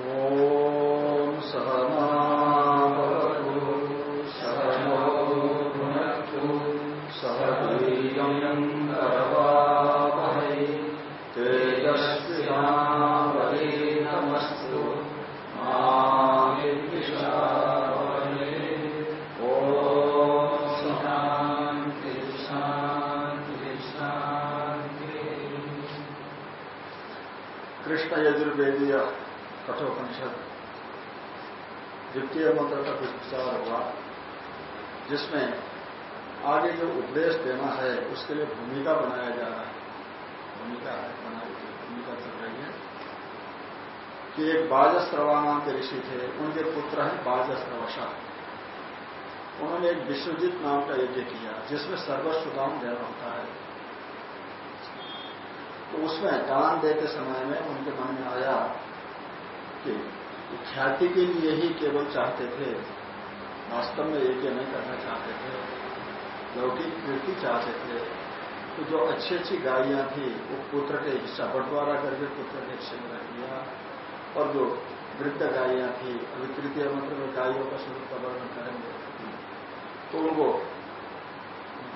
ஓ कि एक बाजस्रवा नाम के ऋषि थे, उनके पुत्र हैं बाजस्रवशा। उन्होंने एक विश्वजीत नाम का यज्ञ किया, जिसमें सर्वस्व दान होता है। तो उसमें दान देते समय में उनके मन में आया कि ख्याति के लिए ही केवल चाहते थे, वास्तव में यज्ञ नहीं करना चाहते थे, लौकिक कीर्ति चाहते थे। तो जो अच्छी अच्छी गाड़ियाँ थी, वो पुत्र के हिस्सा, बंटवारा करके पुत्र के हिस्से में रख। और जो वृद्ध गाड़ियाँ थी अभी तृतीय मंत्र में गायों का स्वरूप का वर्णन करेंगे। तो उनको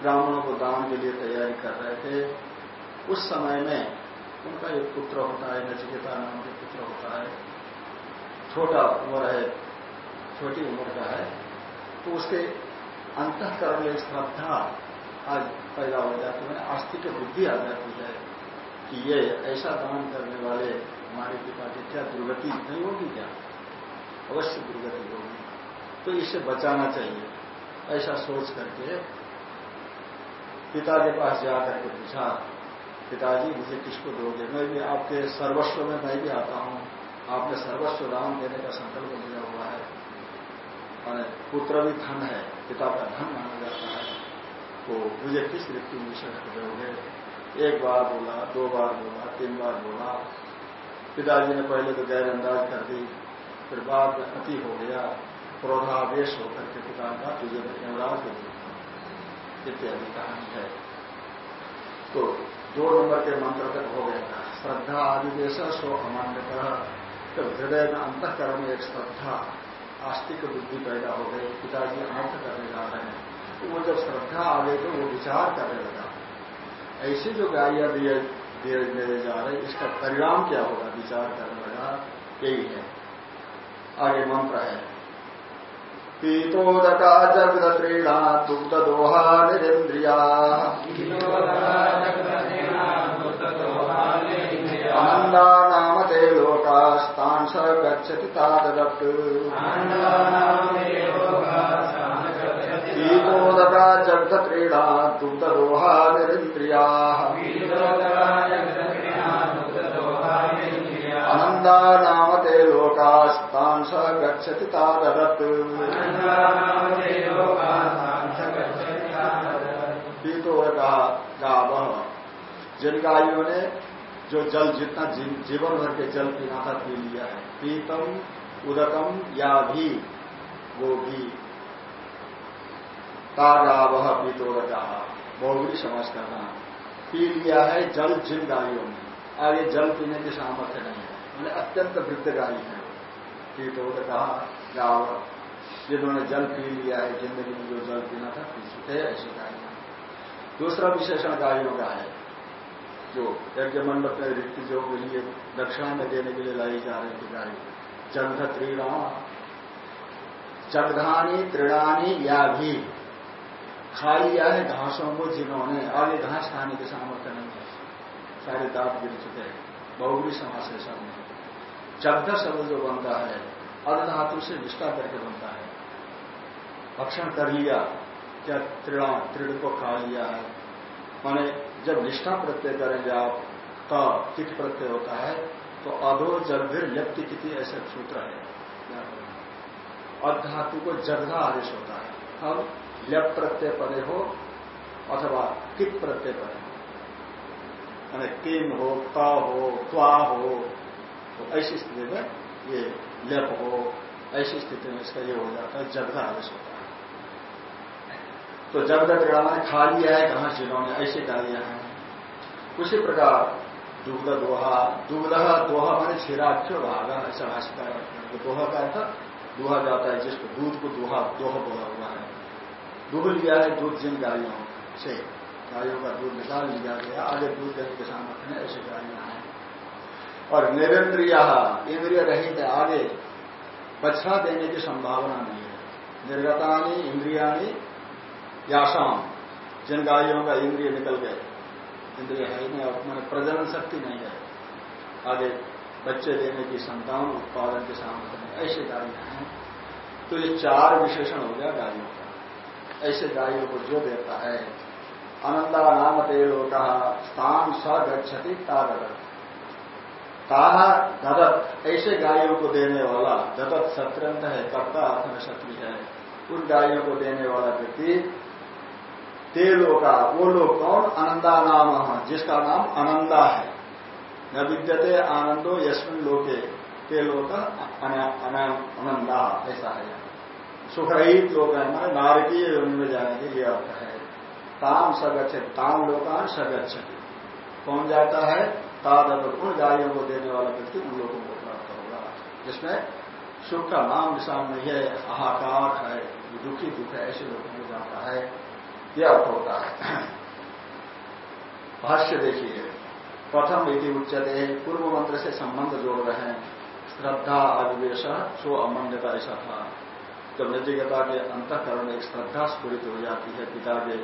ब्राह्मणों को दान के लिए तैयारी कर रहे थे। उस समय में उनका एक पुत्र होता है, नचिकेता नाम के पुत्र होता है। छोटा उम्र है, छोटी उम्र का है। तो उसके अंतकरण में श्रद्धा आज पैदा हो जाती है, आस्तिक बुद्धि आ जाती है कि ये ऐसा दान करने वाले हमारे पिता की क्या दुर्गति नहीं होगी क्या? अवश्य दुर्गति होगी। तो इसे बचाना चाहिए। ऐसा सोच करके पिता के पास जाकर के पूछा, पिताजी, मुझे किसको दोगे? मैं भी आपके सर्वस्व में, मैं भी आता हूँ। आपने सर्वस्व दान देने का संकल्प लिया हुआ है। पुत्र भी धन है, पिता का धन माना जाता है। तो मुझे किस ऋतु में दोगे एक बार बोला, दो बार बोला, तीन बार बोला। पिताजी ने पहले तो गैर अंदाज कर दी, फिर बाद में अति हो गया, क्रोधावेश होकर के पिता का तुझे यमराज दे इत्यादि कहानी है। तो दो नंबर के मंत्र तक हो गया था, श्रद्धा आदिदेश सो अमान्यतः तो हृदय में अंतकरण में एक श्रद्धा, आस्तिक बुद्धि पैदा हो गई, पिताजी अनर्थ करने जा रहे हैं। तो वो जब श्रद्धा आ गई तो वो विचार करने लगा। ऐसी जो गाड़ियाँ दिए दिए दिए जा रहे इसका परिणाम क्या होगा? विचार करने लगा यही है। आगे मंत्र है। पीतोदका जगदत्रीणा दुग्ध दोहा निरेन्द्रिया। आनंदा नाम ते लोकास्तान स गच्छति ताददत् पीतोदका जगदत्रीणा दुग्ध दोहा निरेन्द्रिया नाम ते लोकास्तान स गच्छति ताददत् पीतोदका गाव ने जो जल जितना जीवन भर के जल पीना था पी लिया है। पीतम, उदकम, या भी, वो भी। तागावह पीतोदका बहुबरी समझ करना पी लिया है जल जिन गायों ने आगे जल पीने की सामर्थ्य नहीं है। मैंने अत्यंत वृद्ध गाय है। पीतोदका गाव जिन्होंने जल पी लिया है। ज़िंदगी में जो जल पीना था, पी चुके ऐसी गाय दूसरा विशेषण गायों का है। जो यज्ञ मंडप में जो के लिए दक्षिणा में देने के लिए लाई जा रही थी गाय। जगध त्रीणा जगधानी त्रिणानी या भी खा लिया है घासों को जिन्होंने, आगे घास खाने के सामर्थ्य नहीं है। सारे दांत गिर चुके हैं। बहुबरी समाज है सब में शब्द जो बनता है अर्ध धातु से निष्ठा करके बनता है। भक्षण कर लिया, क्या त्रिणा, त्रिण को खा लिया है। माने जब निष्ठा प्रत्यय करेंगे आप तो कित प्रत्यय होता है तो अधो जगभिर ल्यप्ति किति ऐसा सूत्र है। अधातु को जगधा आदेश होता है। अब ल्यप प्रत्यय पदे हो अथवा कित प्रत्यय पदे हो। किम हो, त हो, त्वा हो तो ऐसी स्थिति में ये लेप हो, ऐसी स्थिति में इसका ये हो जाता है जगधा आदेश होता है। तो जगद क्रीड़ा ने खा लिया है कहाँ जिन्होंने ऐसी गालियाँ हैं। उसी प्रकार दुग्ध दोहा दुग्ध दोहा माने क्षीराख्य भागा, ऐसा भाषिका दोहा का अर्थ, दुहा जाता है जिसको दूध को दोहा दोहा बोला हुआ है। दूध लिया है दूध जिन गायों से। गायों का दूध निकाल लिया गया, आगे दूध देने के सामर्थ्य में ऐसे गाड़ियाँ हैं और निरेन्द्रिय इंद्रिय रहित आगे बच्चा देने की संभावना नहीं है। निर्गतानी, इंद्रियानी याशाम जिन गायों का इंद्रिय निकल गए। इंद्रिय है नहीं और मैंने प्रजनन शक्ति नहीं है। आगे बच्चे देने की संतान, उत्पादन के सामर्थ्य ऐसे गाड़ियाँ हैं। तो ये चार विशेषण हो गया गायों का। ऐसे गायों को जो देता है। अनंदा नाम ते लोग स्थान स गति ताहा ददत, ऐसे गायों को देने वाला ददत सत्यंत है, कर्ता अर्थ में शक्ति है। उन गायों को देने वाला व्यक्ति ते लोका वो लोग कौन? अनंदा नाम जिसका नाम अनंदा है। न विद्यते आनंदो यशमिन लोके तेलो का अनंदा ऐसा है। सुखरहित लोग है हमारे नारकीय में जाने के लिए अर्थ है। ताम सगछ ताम लोकान सगछ कौन जाता है? तादव उन गायों को देने वाला व्यक्ति उन लोगों को प्राप्त होगा। जिसमें सुख का नाम निशान नहीं है, हाहाकार है, दुखी दुख है, ऐसे लोगों को जाता है। यह अर्थ होता है। भाष्य देखिए। प्रथम यदि उच्चते पूर्व मंत्र से संबंध जोड़ रहे हैं। श्रद्धा अविवेश सो अमन्यता ऐसा था। जब नैतिकता के अंतकरण में एक श्रद्धा स्फूरित हो जाती है पिता के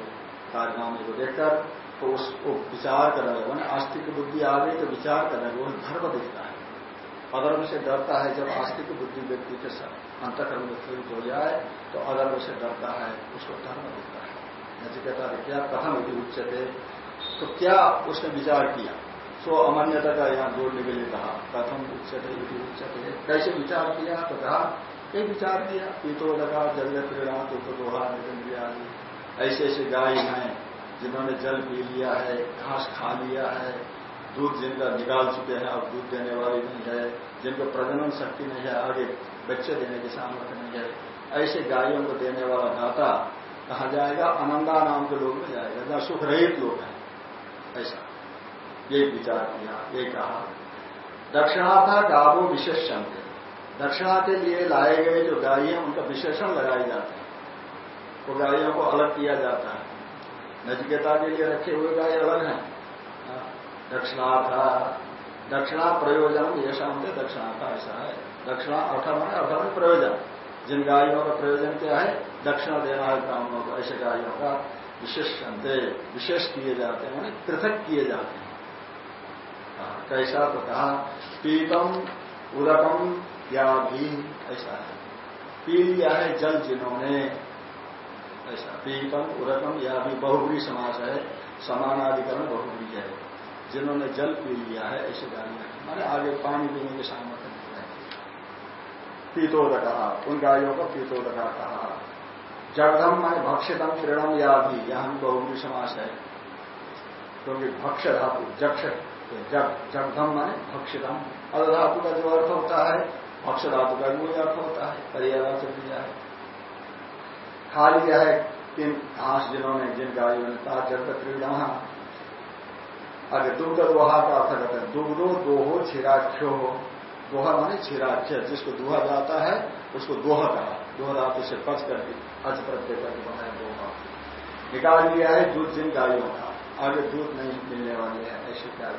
कार्यनामे को देखकर तो उसको विचार करने लगे मैंने आस्तिक बुद्धि आ गई तो विचार करने लगे धर्म दिखता है। अधर्म से डरता है जब आस्तिक बुद्धि व्यक्ति के अंतकर्म में प्रेरित हो जाए तो अधर्म से डरता है, उसको धर्म दिखता है। नचिकेता क्या प्रथम यदि उच्चते तो क्या उसने विचार किया? सो अमान्यता का यहाँ जोड़ने के लिए कहा प्रथम उच्चते यदि उच्चते कैसे विचार किया? तो कहा ये विचार किया। पीतो लगा, जल क्रीड़ा तो दोहा निगंद्रिया ऐसे ऐसे गाय हैं, जिन्होंने जल पी लिया है, घास खा लिया है। दूध जिनका निकाल चुके हैं, अब दूध देने वाली नहीं है। जिनको प्रजनन शक्ति नहीं है, आगे बच्चे देने की सामर्थ्य नहीं है। ऐसे गायों को देने वाला दाता कहा जाएगा? अनंदा नाम के लोग में जाएगा। जहाँ सुख रहित लोग हैं। ऐसा। ये विचार किया ये कहा। दक्षिणा था गावो विशेषण थे दक्षिणा के लिए लाए गए जो गाय हैं उनका विशेषण लगाए जाते हैं। वो गायों को अलग किया जाता है। नचिकेता के लिए रखे हुए गाय अलग हैं। हाँ, दक्षिणाथा दक्षिणा प्रयोजन ये शाम से दक्षिणाथा ऐसा है। दक्षिणा अर्थ में अर्थ प्रयोजन। जिन गायों का प्रयोजन क्या है? दक्षिणा देना है ब्राह्मणों को। ऐसे गायों का विशेष विशेष किए जाते हैं पृथक किए जाते हैं। हाँ, कैसा तो कहा? पीतम उदकम या भी, ऐसा है। पी लिया है जल जिन्होंने। ऐसा पीतम उरकम, या भी बहुबरी समास है, समानाधिकरण बहुबरी है। जिन्होंने जल पी लिया है, ऐसे गाड़ियाँ माने आगे पानी पीने के सामर्थ्य नहीं है। पीतोदका उन गायों को पीतोदका कहा। जगधम माने भक्षितम, क्रीड़म, या भी, यह भी बहुबरी समास है। क्योंकि भक्ष धातु, जक्ष जगधम माने भक्षितम। अधातु का जो अर्थ होता है भक्ष धातु का भी अर्थ होता है परिवार से दिया है खा लिया है तीन घास जिन्होंने जिन गायों ने कहा जब क्रीड़ा आगे दुग्ध दोहा का अर्थ करते हैं दुग्धो दोहो छिराख्यो हो दोहा माने छिराख्य, जिसको दोहा जाता है, उसको दोहा कहा, दोहा धातु से पच करके अच प्रत्यय करके बनाया दोहा। निकाल लिया है दूध जिन गायों का। आगे दूध नहीं मिलने वाले हैं, ऐसे क्या।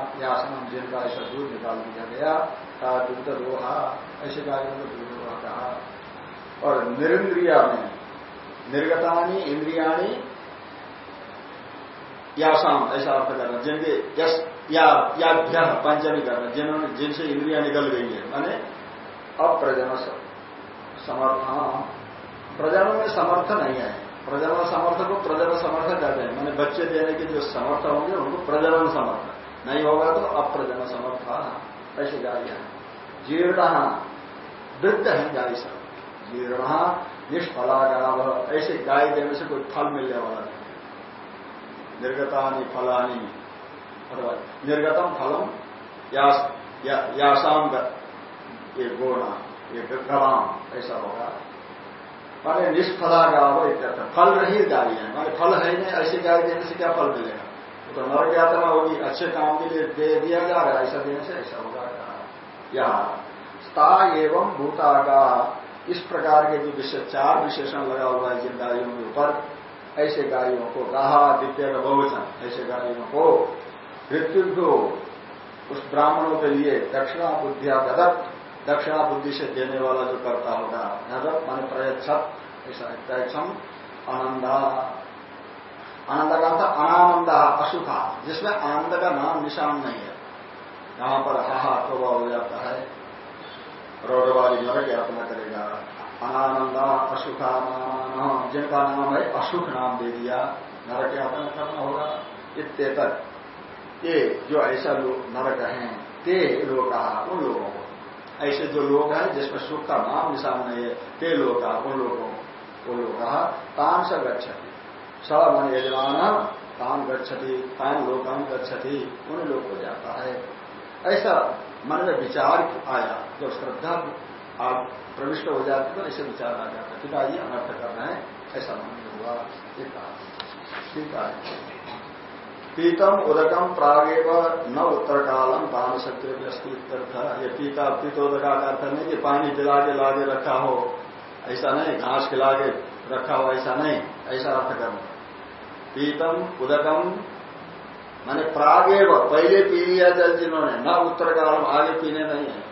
किया जिनका ऐसा दूध निकाल दिया गया का दुग्ध दोहा ऐसे गायों को दूध दोहा कहा? और निरिंद्रिया में, निर्गतानी, इंद्रियाणी, यासाम, ऐसा अर्थ करना जिनके यश या या पंचमी करना जिन्होंने जिनसे इंद्रिया निकल गई है। माने अप्रजन समर्थ प्रजनन में समर्थ नहीं है। प्रजनन समर्थ को प्रजनन समर्थ कहते हैं मैंने बच्चे देने के जो समर्थ होंगे, उनको प्रजनन समर्थ नहीं होगा तो अप्रजन समर्थ ऐसे गाय है। जीर्ण वृद्ध है गाय सब जीर्ण निष्फलागाव। ऐसे गाय देने से कोई फल मिलने वाला नहीं। निर्गतानी फलानी, अथवा निर्गतम फलम यासाम ये गोणा, ये गवाम ऐसा होगा। माने निष्फला गाव इत्यर्थ फल रही गाय है। माने फल है नहीं, ऐसी गाय देने से क्या फल मिलेगा? तो नरक यात्रा होगी। अच्छे काम के लिए दे दिया जा रहा है, ऐसा देने से ऐसा होगा। यहाँ स्ता एवं भूता का इस प्रकार के जो विशेष चार विशेषण लगा हुआ है जिन गायों के ऊपर, ऐसे गायों को गाहा द्वितीय का बहुवचन ऐसे गायों को मृत्यु उस ब्राह्मणों के लिए दक्षिणा बुद्धिया ददत दक्षिणा बुद्धि से देने वाला जो करता होगा ददत मान प्रयच्छत, ऐसा प्रयक्षम आनंदा। आनंद का अनानंद अशुखा जिसमें आनंद का नाम निशान नहीं है। यहाँ पर हाहा प्रभाव हो जाता है। रौरवाली नरक यातना करेगा। अनानंदा अशुखा नाम, जिनका नाम है अशुख नाम दे दिया। नरक यातना करना होगा। इतने इत्येतक ये जो ऐसा लोग नरक हैं, ते लोग उन लोगों को। ऐसे जो लोग हैं, जिसमें सुख का नाम निशान नहीं है, ते लोग उन लोगों को लोग तान से गच्छति। स मन यजमान, तान गच्छति, तान लोकान गच्छति। उन लोग को जाता है। ऐसा मन में विचार आया, जब श्रद्धा आप प्रविष्ट हो जाती तो ऐसे विचार आ जाता पिता ये अनर्थ कर रहे हैं, ऐसा मन हुआ। ठीक है। पीतम उदकम प्रागेव न उत्तर कालम दान सत्य अस्तित्व ये पीता पीतोदका का अर्थ नहीं कि पानी पिला के लागे रखा हो, ऐसा नहीं, घास खिला के रखा हो, ऐसा नहीं, ऐसा अर्थ करना पीतम उदकम, माने प्रागेव, पहले पी लिया जल जिन्होंने, न उत्तर कालम आगे पीने नहीं है।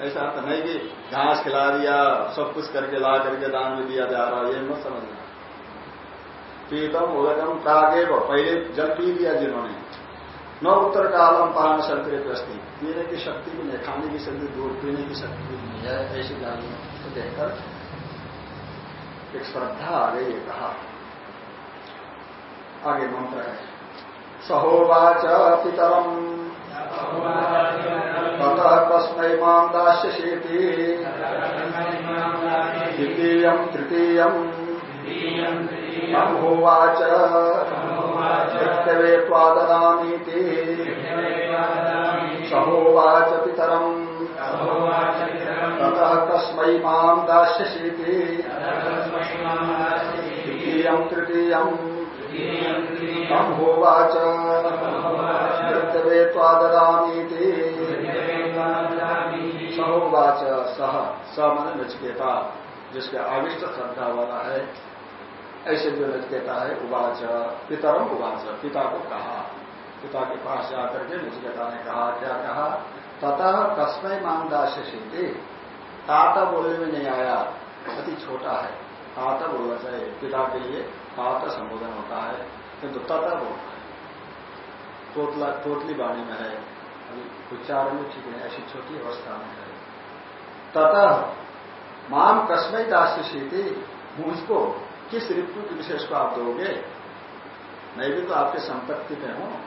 ऐसा अर्थ नहीं कि घास खिला दिया, सब कुछ करके ला करके दान में दिया जा रहा है, ये मत समझना। पीतम उदकम प्रागेव पहले जल पी लिया जिन्होंने। न उत्तर कालम पान संतरे प्रस्ती पीने की शक्ति भी नहीं खाने की शक्ति दूर पीने की शक्ति भी नहीं है ऐसी गालियों को देखकर एक श्रद्धा आ गई कहा। आगे मंत्र है। सहोवाच पितरम। ततः तस्मै माँ दास्यसीति द्वितीयम् तृतीयम्। अम्भोवाच मृत्यवे त्वाददामीति सहोवाच पितरम्। ततः तस्मै माँ दास्यसीति द्वितीयम् तृतीयम् सहोवाच। सह स मन नचकेता, जिसके आविष्ट श्रद्धा वाला है। ऐसे जो नचकेता है, उवाच पितरम उवाच, पिता को कहा। पिता के पास जाकर के नचकेता ने कहा क्या कहा? ततः कस्मय मानदास सीते ताता बोलने में नहीं आया, अति छोटा है। ताता बोलना चाहिए, पिता के लिए ताता संबोधन होता है, किंतु तथा बोलता है। तोतला, तोतली वाणी में है। अभी उच्चारण में ठीक है ऐसी छोटी अवस्था में है। ततः माम कस्मय दास्य सीते मुझको किस ऋतु के विशेष को आप दोगे? मैं भी तो आपके संपत्ति में हूँ।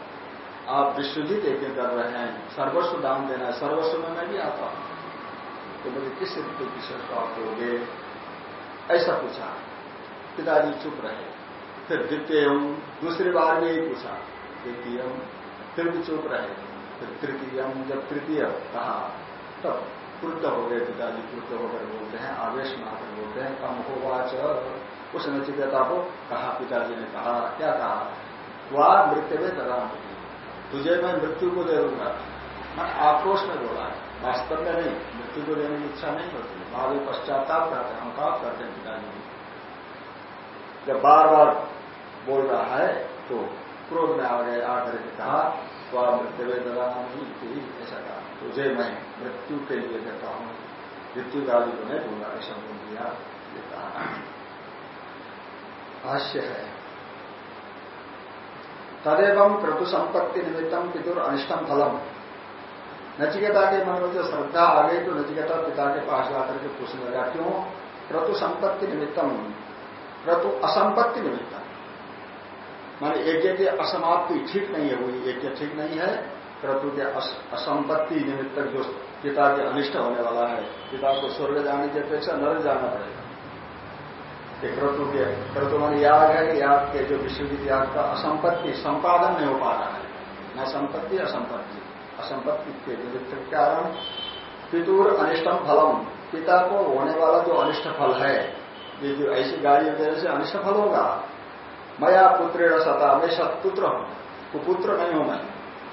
आप विश्वजित यज्ञ कर रहे हैं। सर्वस्व दान देना है। सर्वस्व में मैं भी आता हूँ। तो मुझे किस ऋतु विशेष को आप दोगे? ऐसा पूछा। पिताजी चुप रहे। फिर द्वितीय दूसरी बार भी यही पूछा। द्वितीय फिर भी चुप रहे। फिर तृतीय जब तृतीय कहा, तब क्रुद्ध हो गए पिताजी। क्रुद्ध होकर बोलते हैं, आवेश में बोलते हैं कम होवाच उस नचिकेता को कहा, पिताजी ने कहा, क्या कहा? वह मृत्यु में दरा तुझे मैं मृत्यु को दे दूँगा मैं आक्रोश में बोला वास्तव में नहीं, मृत्यु को देने की इच्छा नहीं होती। में पश्चाताप करते हैं अनुताप करते हैं पिताजी जब बार बार बोल रहा है तो क्रोध में आ गए आकर के कहा वह मृत्यु दरा नहीं ऐसा कहा। तुझे मैं मृत्यु के लिए देता हूँ। मृत्यु को नहीं दूँगा, ऐसा बोल दिया भाष्य है। तदेव क्रतु संपत्ति निमित्तम पितुर अनिष्टम फलम। नचिकेता के मन में जो श्रद्धा आ गई तो नचिकेता पिता के पास जाकर के पूछने लगा, क्यों? क्रतु संपत्ति निमित्तम क्रतु असंपत्ति निमित्तम माने यज्ञ की असमाप्ति ठीक नहीं है हुई यज्ञ ठीक नहीं है। क्रतु के असंपत्ति निमित्त जो पिता के अनिष्ट होने वाला है, पिता को स्वर्ग जाने की अपेक्षा नर जाना पड़ेगा। क्रतु के क्रतु मान याग है याग के जो विश्वजित का असंपत्ति, संपादन नहीं हो पा रहा है। न संपत्ति, असंपत्ति। असंपत्ति के निमित्त कारण पितुर अनिष्टम फलम। पिता को होने वाला जो अनिष्ट फल है, ये जो ऐसी गाड़ी देने से अनिष्ट फल होगा। मया पुत्रेण सता, मैं सतपुत्र हूँ। कुपुत्र नहीं हूँ मैं।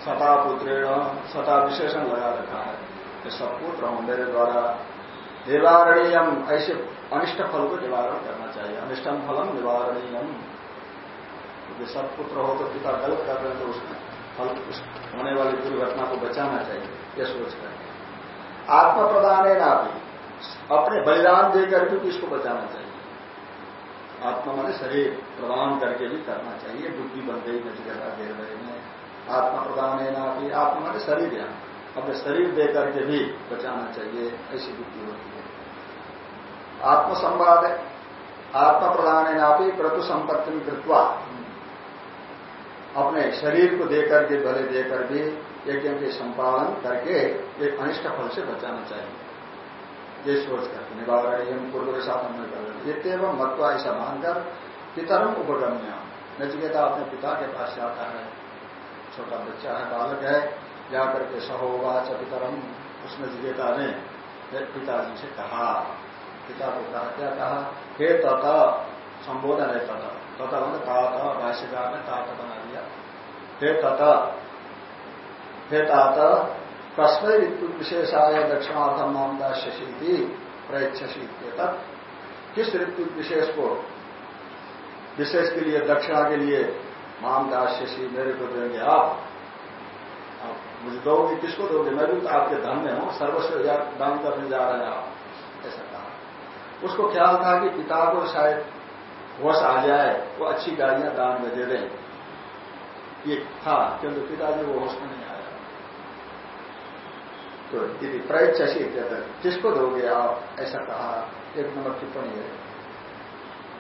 सता पुत्रेण, सता विशेषण लगा रखा है। ये सपुत्र हूँ मेरे द्वारा। निवारणीयम। ऐसे अनिष्ट फल को निवारण करना चाहिए। अनिष्टम फलम निवारणीयम। क्योंकि सत्पुत्र हो तो पिता गलत कर रहे तो उसमें फल होने वाली दुर्घटना को बचाना चाहिए, यह सोच कर आत्म प्रदान है ना भी अपने बलिदान देकर भी इसको बचाना चाहिए। आत्मा माने शरीर प्रदान करके भी करना चाहिए। बुद्धि बन गई नचिकेता दे रहे हैं। आत्मा प्रदान है ना भी आत्मा माने शरीर यहाँ अपने शरीर दे करके भी बचाना चाहिए, ऐसी बुद्धि होती है। आत्मसंवाद आत्मा प्रदान है ना क्रतु संपत्ति कृत्वा। अपने शरीर को देकर के भले देकर भी यज्ञ के संपादन करके एक अनिष्ट फल से बचाना चाहिए। ये सोच कर निवारण पूर्व के साथ हमने कर इतम मत्वा ऐसा मानकर पितरम उपगम्य नचिकेता अपने पिता के पास जाता है। छोटा बच्चा है, बालक है, जाकर के सहोवाच पितरम। उस नचिकेता ने, पिताजी से कहा पिता को कहा क्या कहा, हे तथा, संबोधन है तथा। तथा मैंने तात भाष्यकार ने तात बना दिया। हे तथा, हे तात कस्मय विशेषाय दक्षिणार्थम नाम दास्यसी प्रयच्छसी तक किस ऋतु विशेष को? विशेष के लिए, दक्षिणा के लिए माम दास्यसी मेरे को देंगे आप। मुझे दोगे, किसको दोगे? मैं भी तो आपके धन में हूँ। सर्वस्व दान करने जा रहे हैं आप। उसको ख्याल था कि पिता को शायद होश आ जाए, वो अच्छी गाड़ियाँ दान में दे दें ये था, किंतु पिताजी वो होश में नहीं आया। तो यदि प्रयच्छसी किसको दोगे आप? ऐसा कहा, एक नंबर टिप्पणी है।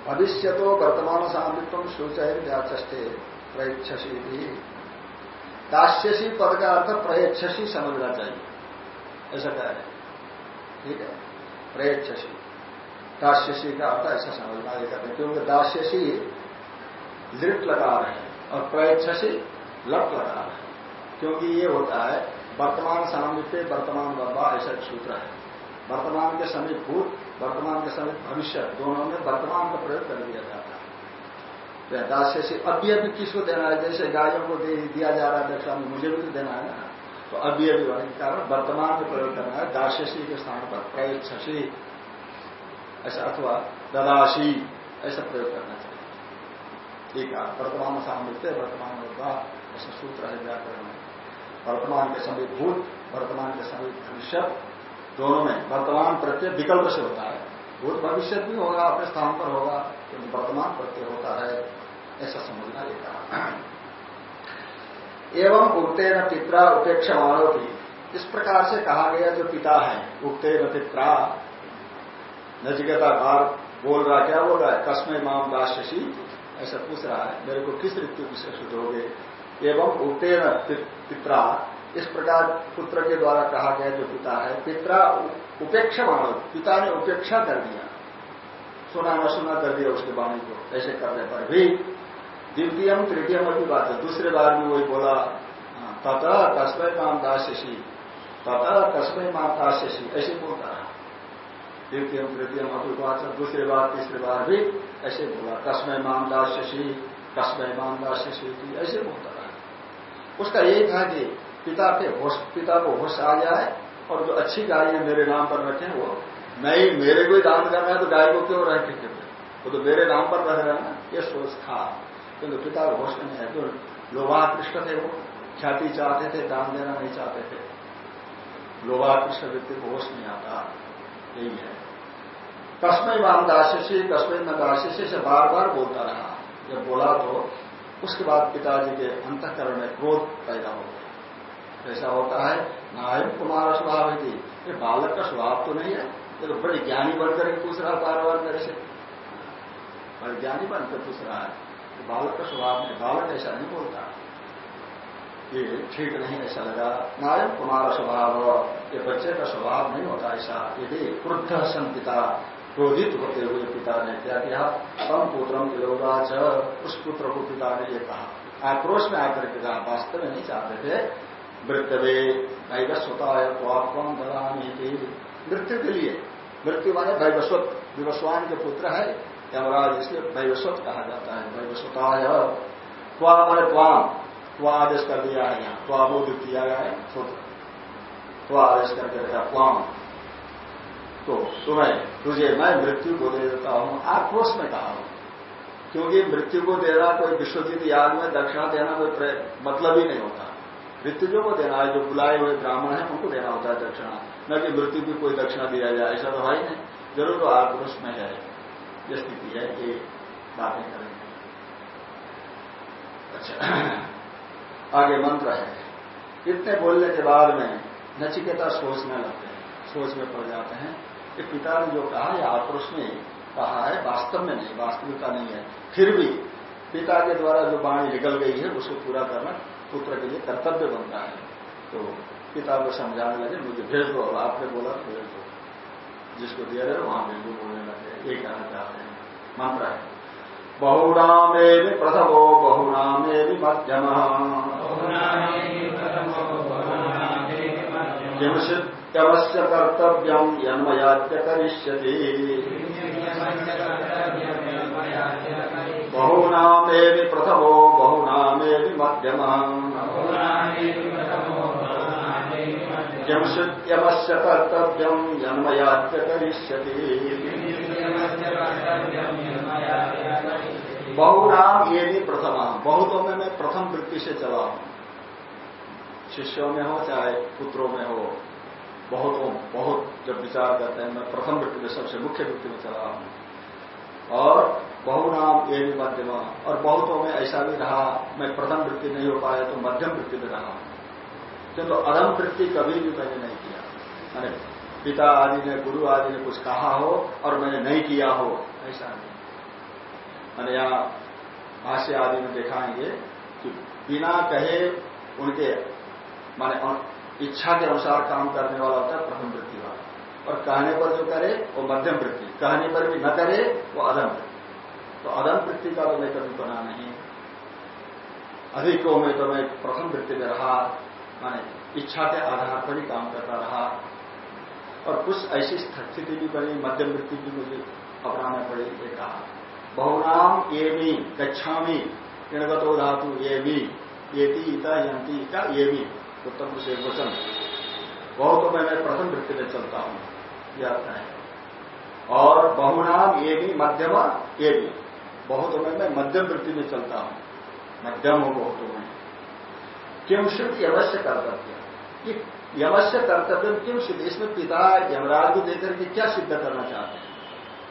भविष्य तो वर्तमान सामित्व सूचय व्याचे प्रयच्छसी भी दास्यसी पद का अर्थ प्रयच्छसी समझना चाहिए। ऐसा कह रहे ठीक है? प्रयच्छसी। दास्यसी का अर्थ ऐसा समझना ये करते हैं, क्योंकि दास्यसी लिट लगा रहे और प्रयच्छसी लट लगा रहे क्योंकि ये होता है, वर्तमान सामिप्य वर्तमान बब्बा ऐसा सूत्र है। वर्तमान के समीप भूत, वर्तमान के समीप भविष्य, दोनों में वर्तमान का प्रयोग कर दिया जाता है। तो दास्य से अभी अभी किसको देना है? जैसे गायों को दे, दिया जा रहा है दक्षा में मुझे भी तो देना है ना। तो अभी अभी के कारण वर्तमान में प्रयोग करना है दास्यसी के स्थान पर, प्रयच्छसी। ऐसा अथवा ददाशी ऐसा प्रयोग करना चाहिए। ठीक है, वर्तमान सामर्थ्य वर्तमान होगा ऐसा सूत्र है व्याकरण में। वर्तमान के समीप भूत, वर्तमान के समीप भविष्य, दोनों में वर्तमान प्रत्यय विकल्प से होता है। भूत भविष्य भी होगा, अपने स्थान पर होगा क्योंकि वर्तमान प्रत्यय होता है, ऐसा समझना ये कहा। एवं उगते न पित्रा उपेक्षा मानव इस प्रकार से कहा गया जो पिता है उगते न पित्रा नचिकेता भार बोल रहा क्या बोल रहा है? कस्मय माम दासी ऐसा पूछ रहा है मेरे को किस ऋतु विशेष दोगे एवं उक्तेन पित्रा। इस प्रकार पुत्र के द्वारा कहा गया जो पिता है पित्रा उपेक्षा मानो पिता ने उपेक्षा कर दिया। सुना न सुना कर दिया उसके वाणी को ऐसे करने पर भी। द्वितीयम तृतीयम की बात है दूसरे बार भी वही बोला हाँ, तथा कस्मय माम दासी तथा कस्मय माम दासी ऐसे बोलता रहा। द्वितीय तृतीय अभिवाचन दूसरी बार तीसरी बार भी ऐसे बोला कस्मय मान दासी कस्मय मान दासी ऐसे बोलता रहा उसका यही था कि पिता के होश, पिता को होश आ जाए और जो अच्छी गाय है मेरे नाम पर रखे वो नहीं मेरे को ही दान करना है तो गाय को क्यों रखे थे वो तो मेरे नाम पर रह रहा है ना, ये सोच था। किंतु पिता को होश नहीं है तो लोभाकृष्ट थे वो, ख्याति चाहते थे, दान देना नहीं चाहते थे। लोभाकृष्ट व्यक्ति को होश नहीं आता। यही है। कस्मय वाम दासी कस्मय न दासी से बार बार बोलता रहा। जब बोला तो उसके बाद पिताजी के अंतकरण में क्रोध पैदा हो गया। ऐसा होता है नायक कुमार स्वभाव है ये बालक का स्वभाव तो नहीं है, ये तो बड़े ज्ञानी बनकर पूछ रहा बार बार मेरे से। बड़े ज्ञानी बनकर पूछ रहा है बालक का स्वभाव नहीं, बालक ऐसा नहीं बोलता। ये ठीक नहीं ऐसा लगा। नायक कुमार स्वभाव, ये बच्चे का स्वभाव नहीं होता ऐसा। यदि क्रुद्ध संपिता क्रोधित होते हुए पिता ने क्या किया? तम पुत्रम योगाच उस पुत्र को पिता ने ये कहा। आक्रोश में आकर के कहा वास्तव में नहीं चाहते थे मृत्यवे वैवस्वताय त्वात्म ददामी मृत्यु के लिए, मृत्यु माने वैवस्वत, विवस्वान के पुत्र है। यमराज इसलिए वैवस्वत कहा जाता है, वैवस्वताय। त्वा तो आदेश कर दिया है यहाँ। तो अबोध किया गया है तो आदेश करके रखा क्वाम तो तुम्हें तुझे मैं मृत्यु को दे देता हूँ, आक्रोश में कहा हूँ। क्योंकि मृत्यु को देना कोई विश्वजीत याद में दक्षिणा देना कोई मतलब ही नहीं होता। मृत्यु को देना है, जो बुलाए हुए ब्राह्मण है, उनको देना होता है दक्षिणा। न कि मृत्यु की कोई दक्षिणा दिया जाए, ऐसा तो भाई नहीं। ज़रूर तो आक्रोश में है। ये स्थिति है ये बातें करेंगे। अच्छा। आगे मंत्र है। इतने बोलने के बाद में नचिकेता सोचने लगते हैं, सोच में पड़ जाते हैं कि पिता ने जो कहा यह आक्रोश में कहा है, वास्तव में नहीं, वास्तविकता नहीं है। फिर भी पिता के द्वारा जो वाणी निकल गई है, उसको पूरा करना पुत्र के लिए कर्तव्य बनता है। तो पिता को समझाने लगे, मुझे भेज दो, अब आपने बोला तो भेज दो। जिसको दिया रहे वहाँ भेज दो, बोलने लगे ये कहना चाहते हैं। मंत्र है। बहुनामे भी प्रथमो बहुनामे भी मध्यम। यमस्य कर्तव्यम यन्मयाद्य करिष्यति। बहुनामे भी प्रथमो बहुनामे भी मध्यम यमस्य कर्तव्यम करिष्यति। बहुनाम ये भी प्रथम बहुतों में मैं प्रथम वृत्ति से चला हूँ। शिष्यों में हो, चाहे पुत्रों में हो, बहुतों, बहुत जब विचार करते हैं, मैं प्रथम वृत्ति में, सबसे मुख्य वृत्ति में चला हूँ। और बहुनाम ये भी मध्यम। और बहुतों में ऐसा भी रहा, मैं प्रथम वृत्ति नहीं हो पाया तो मध्यम वृत्ति में रहा। किंतु अधम वृत्ति कभी भी मैंने नहीं किया। मैंने पिता आदि ने, गुरु आदि ने कुछ कहा हो और मैंने नहीं किया हो, ऐसा नहीं। मैंने यहाँ भाष्य आदि में दिखाएँगे कि बिना कहे उनके, माने इच्छा के अनुसार काम करने वाला होता है प्रथम वृत्ति वाला। और कहने पर जो करे, वो मध्यम वृत्ति। कहने पर भी न करे, वो अधम तो अधम वृत्ति का तो मैं कभी बना नहीं। अधिकों में तो मैं प्रथम वृत्ति में रहा, माने इच्छा के आधार पर ही काम करता रहा। और कुछ ऐसी स्थिति भी बनी, मध्यम वृत्ति भी मुझे अपनाना पड़ी, ये कहा। बहुनाम ये भी गच्छामी इणगतो धातु ये भी ये इता यंती का ये भी उत्तम से वचन। बहुत मैं मैं प्रथम वृत्ति में चलता हूँ, यह अर्थ है। और बहुनाम ये भी मध्यम ये भी बहुत में मैं मध्यम वृत्ति में चलता हूँ, मध्यम हूँ बहुतों में। क्यों सिद्ध यमस्य कर्तव्य ये यमस्य कर्तव्य क्यों सिद्ध इसमें पिता यमराज को देकर के क्या सिद्ध करना चाहते हैं।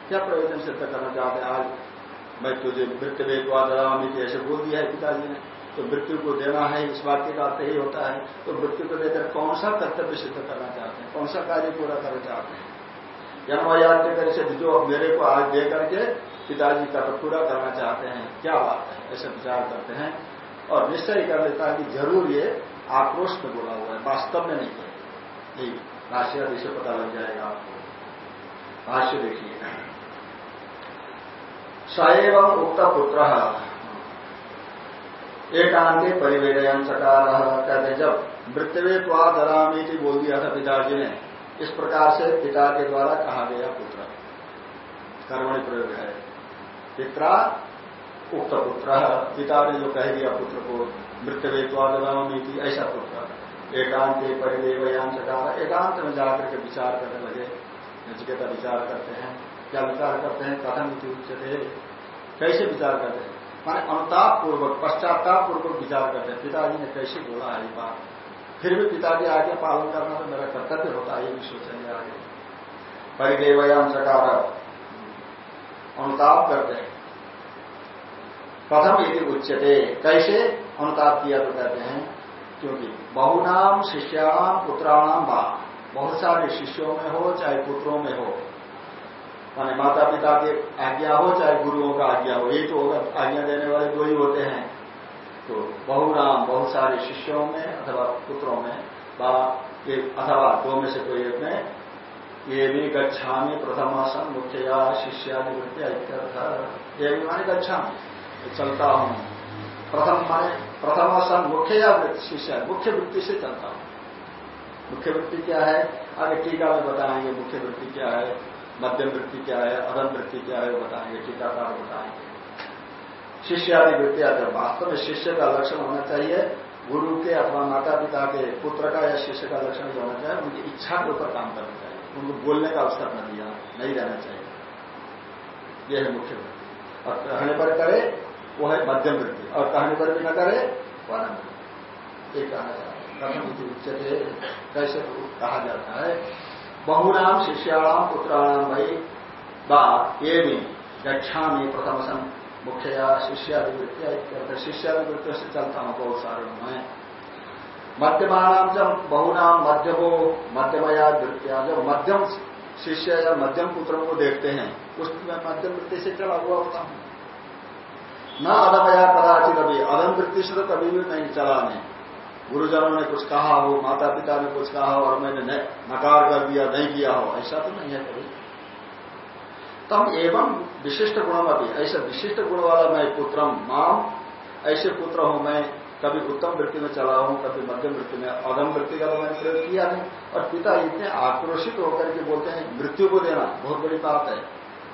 क्या प्रयोजन सिद्ध करना चाहते हैं? आज मैं तुझे मृत्यु वेदवा दरामी ऐसे बोल दिया है पिताजी ने। तो मृत्यु को देना है, इस वाक्य का अर्थ यही होता है। तो मृत्यु को देकर कौन सा कर्तव्य सिद्ध करना चाहते हैं? कौन सा कार्य पूरा करना चाहते हैं? जन्मयाद कर से जो मेरे को आज दे करके पिताजी का पूरा करना चाहते हैं। क्या बात है? ऐसे विचार करते हैं। और निश्चय कर लेता है कि ज़रूर ये आक्रोश में बोला हुआ है, वास्तव में नहीं। है यही भाष्य से पता लग जाएगा आपको। भाष्य देखिए। सएव उक्त पुत्र एकांते परिवेदयन चकार कहते जब मृत्यु त्वा दरामी बोल दिया था पिताजी ने, इस प्रकार से पिता के द्वारा कहा गया पुत्र। कर्मणि प्रयोग है। पिता, उक्त पुत्र, पिता ने जो कह दिया पुत्र को मृत्यु थी ऐसा पुत्र एकांत परिदेवयान चकार। एकांत में जाकर के विचार करने लगे। नचिकेता विचार करते हैं। क्या विचार करते हैं? कथम उच्चते कैसे विचार करते हैं? माने अनुताप पूर्वक पश्चाताप पूर्वक विचार करते हैं। पिताजी ने कैसे बोला है बात फिर भी पिताजी आगे पालन करना तो मेरा कर्तव्य होता है, ये भी सोचेंगे आगे। परिदेवयान चकार। अनुताप करते हैं। प्रथम यदि उच्चते कैसे? अनुताप किया तो कहते हैं, क्योंकि बहुनाम शिष्याणाम पुत्राणाम बा। बहुत सारे शिष्यों में हो, चाहे पुत्रों में हो। माने माता पिता की आज्ञा हो, चाहे गुरुओं का आज्ञा हो यही तो होगा आज्ञा देने वाले दो ही होते हैं। तो बहुनाम, बहुत सारे शिष्यों में अथवा पुत्रों में बा अथवा दो में से कोई एक में, ये भी गच्छा में प्रथमासन मुख्य या शिष्या निवृत्ति ये भी माने गच्छा में चलता हूँ। प्रथम माने प्रथम सन मुख्य या शिष्य मुख्य वृत्ति से चलता हूँ। मुख्य वृत्ति क्या है? आगे टीका में बताएँगे, मुख्य वृत्ति क्या है, मध्यम वृत्ति क्या है, अधम वृत्ति क्या है बताएँगे, टीकाकार बताएँगे। शिष्यादि वृत्तिया वास्तव में शिष्य का लक्षण होना चाहिए, गुरु के अथवा माता पिता के पुत्र का या शिष्य का लक्षण जो होना चाहिए, उनकी इच्छा के ऊपर काम करना चाहिए। उनको बोलने का अवसर न दिया, नहीं रहना चाहिए। यह है मुख्य वृत्ति। और कहने पर करे वो है मध्यम वृत्ति और कहने पर भी न करे वह ये कहना चाहता है उच्चते कैसे कहा जाता है, बहुनाम शिष्याणाम पुत्राणाम भाई बा ये भी गच्छा में प्रथम सन मुख्य शिष्यादिवृत्तिया शिष्यादिवृत्ति से चलता हूँ, बहुत सारे मैं मध्यमानाम जब बहुनाम मध्यमो, मध्यमया वृत्तिया जब मध्यम शिष्य या मध्यम पुत्रों को देखते हैं, उसमें मध्यम वृत्ति से चला हुआ होता हूँ। न अदमया कदाचित अभी अदम वृत्ति से तो कभी भी नहीं चला नहीं गुरुजनों ने कुछ कहा हो माता पिता ने कुछ कहा हो, और मैंने नकार कर दिया, नहीं किया हो, ऐसा तो नहीं है कभी। तम एवं विशिष्ट गुणम अभी ऐसे विशिष्ट गुण वाला मैं पुत्रम, माम, ऐसे पुत्र हूँ मैं, कभी उत्तम वृत्ति में चला हूँ, कभी मध्यम वृत्ति में, अधम वृत्ति का तो मैंने प्रयोग किया नहीं। और पिता इतने आक्रोशित होकर के बोलते हैं, मृत्यु को देना, बहुत बड़ी बात है।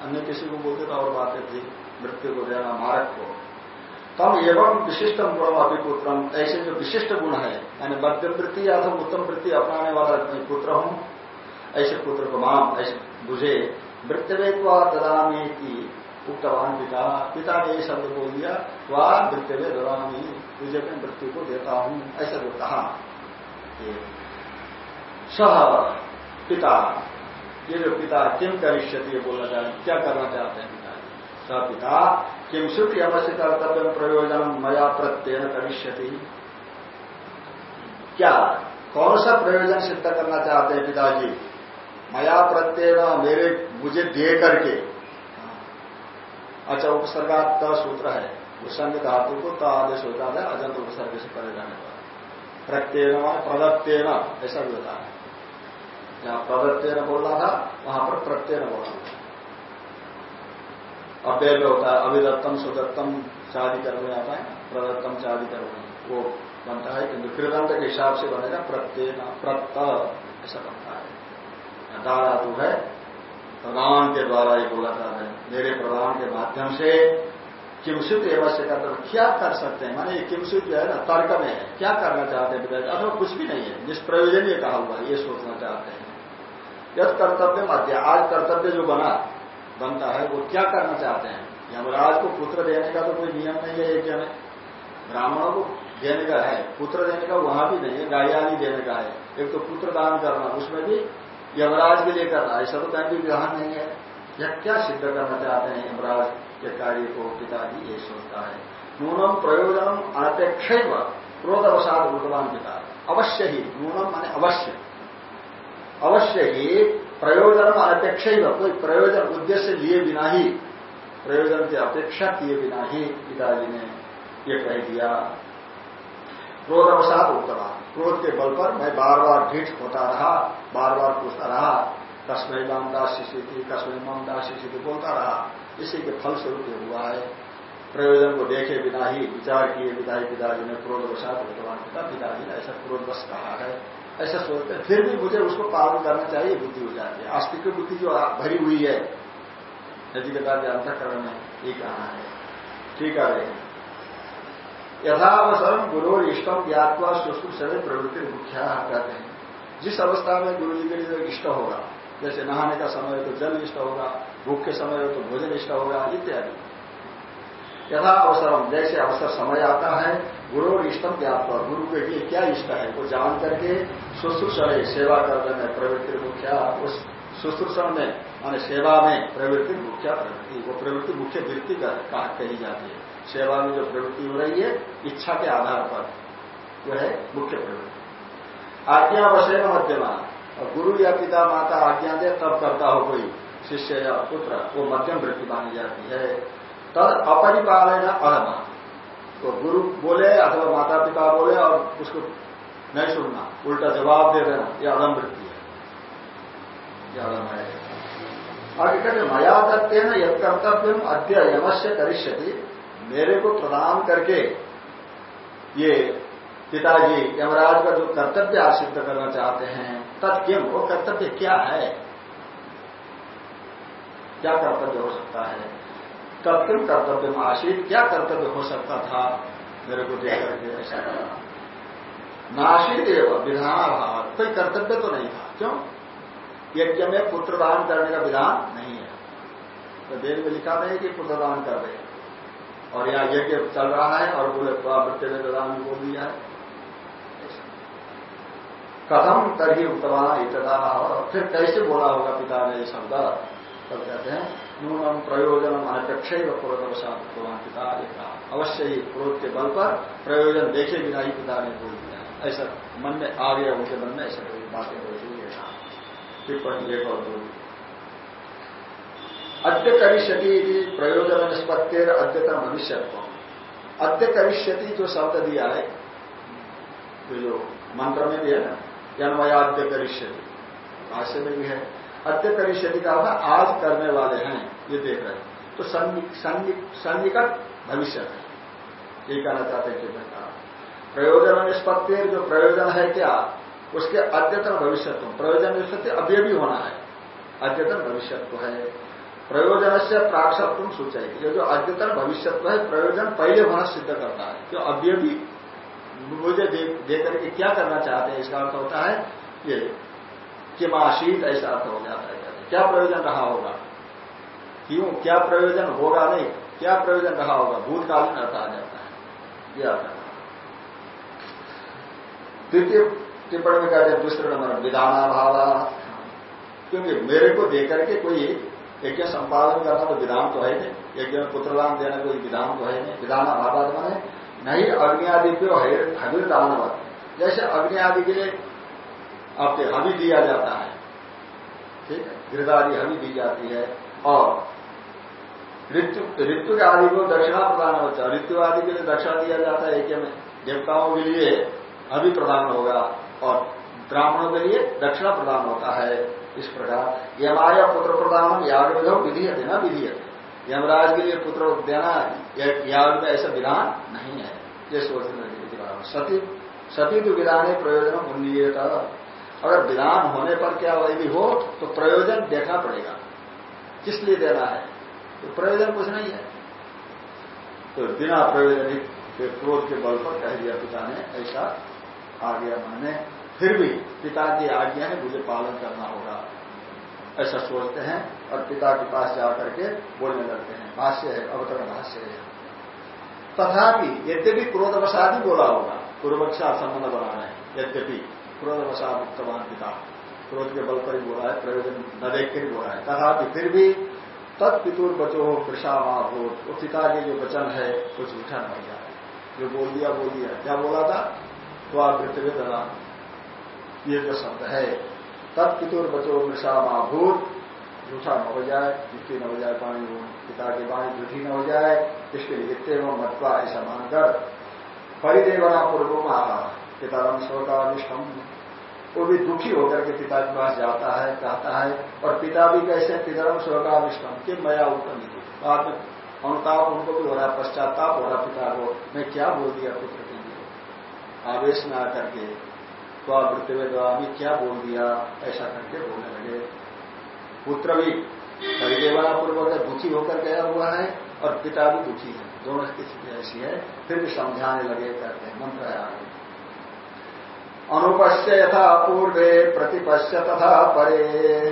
अन्य किसी को बोलते तो और बातें थी। मृत्यु को देना मारक को। तम एवं विशिष्टम गुणम अभी पुत्रम ऐसे जो विशिष्ट गुण है, यानी मध्यम वृत्ति या तो उत्तम वृत्ति अपनाने वाला पुत्र हूँ, ऐसे पुत्र को माम ऐसे बुझे, मृत्यवेत्वा ददामी की उक्तवान पिता पिता ने ये शब्द बोल दिया वह मृत्यवे ददामी, तुझे मैं मृत्यु को देता हूँ, ऐसा जो कहा। सह पिता, ये जो पिता किम करिष्यति ये बोला जाए, क्या करना चाहते हैं? पिता किम सुख अवश्य कर्तव्य प्रयोजन मया प्रत्यय करिष्यति क्या कौन सा प्रयोजन सिद्ध करना चाहते हैं पिताजी? मया प्रत्यय मेरे, मुझे दे करके। अच्छा उपसर्गात सूत्र है। उसंग धातु को त आदेश होता है, अजंत उपसर्ग से परे जाने पर। प्रत्यय प्रदत्तेन, ऐसा भी होता है। जहाँ प्रदत्तेन बोलना था, वहाँ पर प्रत्यय बोलना था। अव्यय में होता है, अभिदत्तम, सुदत्तम चादी कर्म में आता है, प्रदत्तम चादी कर्म वो बनता है, किंतु कृदंत के हिसाब से बनेगा प्रत्येक प्रत्त, ऐसा बनता है। धातु है प्रदान के द्वारा ये बोला जाता है मेरे प्रदान के माध्यम से किमसित एवं से करते क्या कर सकते हैं? माने ये किमसित जो है ना, तर्क में है। क्या करना चाहते हैं पिताजी अथवा कुछ भी नहीं है। निष्प्रयोजन ये कहा हुआ ये सोचना चाहते हैं। यद कर्तव्य मध्य आज कर्तव्य जो बना बनता है, वो क्या करना चाहते हैं? यमराज को पुत्र देने का तो कोई नियम नहीं है यज्ञ में ब्राह्मणों को देने का है, पुत्र देने का वहाँ भी नहीं है गायाली देने का है। एक तो पुत्र दान करना, उसमें भी यमराज के लिए करना, ऐसा तो कहीं भी विधान नहीं है। यह क्या सिद्ध करना चाहते हैं यमराज के कार्य को पिताजी ये सोचता है। नूनम प्रयोजनम अनपेक्ष क्रोध अवसाद भगवान पिता। अवश्य ही, नूनम माने अवश्य। अवश्य ही प्रयोजन अनपेक्ष कोई प्रयोजन उद्देश्य लिए बिना ही प्रयोजन की अपेक्षा किए बिना ही पिताजी ने ये कह दिया। क्रोध अवसाद उत्तरा क्रोध के बल पर मैं बार बार ढीठ होता रहा बार बार पूछता रहा कस्मय माम दास थी कस्मय माम दास शिशि थी बोलता रहा। इसी के फल स्वरूप हुआ है। प्रयोजन को देखे बिना ही विचार किए ही पिताजी ने क्रोध वसात भगवान पिता पिताजी ने ऐसा क्रोध बस कहा है? ऐसा सोचते हैं। फिर भी मुझे उसको पालन करना चाहिए, बुद्धि हो जाती है। आस्तिक बुद्धि जो भरी हुई है नजिकता के बाद अंतकरण में ये कहना है? ठीक है यथावसरम गुरु और इष्टम ज्ञातवा शुश्रूषवे प्रवृत्ति मुख्या कहते हैं। जिस अवस्था में गुरु जी के लिए इष्ट होगा, जैसे नहाने का समय हो तो जल इष्ट होगा, भूख के समय हो तो भोजन इष्ट होगा, इत्यादि। यथा अवसरम जैसे अवसर समय आता है, गुरु और इष्टम ज्ञातवा गुरु के लिए क्या इष्ट है? वो जान करके शुश्रूषण सेवा करने में प्रवृत्ति मुख्या, उस शुश्रूषण में, मान सेवा में प्रवृत्ति मुख्या प्रवृत्ति, वो प्रवृत्ति मुख्य वृत्ति कही जाती है। सेवा में जो प्रवृत्ति हो रही है, इच्छा के आधार पर जो है, मुख्य प्रवृत्ति। आज्ञा वशय मध्यमा। और गुरु या पिता, माता आज्ञा दे, तब करता हो कोई शिष्य या पुत्र, वो मध्यम वृत्ति मानी जाती है। तद अपरिपालन अधमा तो गुरु बोले अथवा माता पिता बोले और उसको नहीं सुनना। उल्टा जवाब दे देना यह अधम वृत्ति है। यह है। आगे कहते मया दत्ते न यद कर्तव्य अद्य यमस्य करिष्यति। मेरे को प्रदान करके ये पिताजी यमराज का जो कर्तव्य सिद्ध करना चाहते हैं तत्किम वो कर्तव्य क्या है? क्या कर्तव्य हो सकता है? तत्व कर्तव्य में आशीत क्या कर्तव्य हो सकता था? मेरे को देख करके ऐसा करा नाशित एवं विधानाभाव कोई कर्तव्य तो नहीं था। क्यों? यज्ञ में पुत्रदान करने का विधान नहीं है। तो वेद में लिखा नहीं कि पुत्रदान कर रहे और यहाँ यज्ञ चल रहा है और बोले बच्चे ने प्रधान बोल दिया है। कथम तरही उत्तवान इतना फिर कैसे बोला होगा पिता ने ये शब्द? तब कहते हैं न्यूनम प्रयोजन अनपेक्ष उत्तवान पिता कहा अवश्य ही क्रोध के बल पर प्रयोजन देखे बिना ही पिता ने बोल दिया। ऐसा मन में आ गया, उनके मन में ऐसा कोई बातें हो रही है। टिप्पणी एक और दो अद्य करिष्यति प्रयोजन निष्पत्ति अद्यतन भविष्य अद्य करिष्यति जो शब्द दिया है तो जो मंत्र में भी है ना जन्मयाद्य करिष्यति। भाष्य में भी है। अद्य करिष्यति का अर्थ आज करने वाले हैं, ये देख रहे हैं। तो सन्निकट भविष्य है। ये कहना चाहते हैं कि प्रयोजन निष्पत्ति जो प्रयोजन है क्या, उसके अद्यतन भविष्यत्व। प्रयोजन निष्पत्ति अभी भी होना है। अद्यतन भविष्यत्व है। प्रयोजन से प्राक्षत्व सूचाएगी ये जो अद्यतन भविष्यत्व है, प्रयोजन पहले होना सिद्ध करता है। जो अभी भी मुझे देख करके क्या करना चाहते हैं, इसका अर्थ होता है, ये किमाशीत ऐसा अर्थ हो जाता है। क्या प्रयोजन रहा होगा? क्यों? क्या प्रयोजन होगा नहीं? क्या प्रयोजन रहा होगा? भूतकालीन अर्थ आ जाता है। यह अर्थ द्वितीय टिप्पणी में कहते हैं, दूसरे नंबर, विधानाभाव। क्योंकि मेरे को देकर के कोई यज्ञ संपादन करना तो विधान तो है नहीं। यज्ञ में पुत्रदान देना कोई विधान तो है नहीं। विधान अभाव माने नहीं, अग्नि आदि पे हविर दानवत जैसे अग्नि आदि के लिए आपके हवि दिया जाता है। ठीक है? गिरदारी हवि दी जाती है। और ऋतु ऋतु के आदि को दक्षिणा प्रदान होता है। ऋतु आदि के लिए दक्षिणा दिया जाता है एक में। देवताओं के लिए हवि प्रदान होगा और ब्राह्मणों के लिए दक्षिणा प्रदान होता है। इस प्रकार यमाया पुत्र प्रदान याग विधो है ना विधि है। यमराज के लिए पुत्र देना याग में ऐसा विधान नहीं है। ये सोचने सती सती तो विधान प्रयोजन उन्नीय अगर विधान होने पर क्या यदि हो तो प्रयोजन देखना पड़ेगा। किस लिए देना है? तो प्रयोजन कुछ नहीं है। तो बिना प्रयोजन के क्रोध के बल पर कह दिया पिता ने, ऐसा आ गया मैंने। फिर भी पिता की आज्ञा है मुझे पालन करना होगा। ऐसा सोचते हैं और पिता के पास जाकर के बोलने लगते हैं। भाष्य है, अवतरण भाष्य है। तथापि यद्यपि क्रोधवसाद ही बोला होगा पूर्वक्षा संबंध बना रहे हैं, यद्यपि। क्रोधवसाद उत्तमान पिता। क्रोध के बल पर ही बोला है, प्रयोजन न देख कर बोला है तथापि फिर भी तत्पितुर बचो हो कृषा हो वो पिता के जो वचन है वो झूठा नहीं जाए जो बोल दिया बोल दिया। क्या बोला था? तो आप पृथ्वी ये जो शब्द है तत्पितुर बचो मृषा महाभूत झूठा न हो जाए झूठी न हो जाए पानी पिता की पानी झूठी न हो जाए, इसके लिए इतने मतवा ऐसा मानकर परिदेवना पूर्व आहा। पितारम शोकाविष्टम वो भी दुखी होकर के पिता के पास जाता है कहता है, और पिता भी कैसे? पितरम शोकाविष्टम कि मया उत्तम बाद में अनुताप उनको भी हो रहा है, पश्चाताप हो रहा पिता को। मैं क्या बोल दिया पुत्र के लिए? आवेश में आकर के स्वावृत्ति में भी क्या बोल दिया? ऐसा करके बोलने लगे। पुत्र भी परिदेवना पूर्वक दुखी होकर गया हुआ है, और पिता भी दुखी है। दोनों स्थिति ऐसी है। फिर भी समझाने लगे, कहते हैं, मंत्र है आगे। अनुपश्य यथा पूर्वे प्रतिपश्य तथा परे।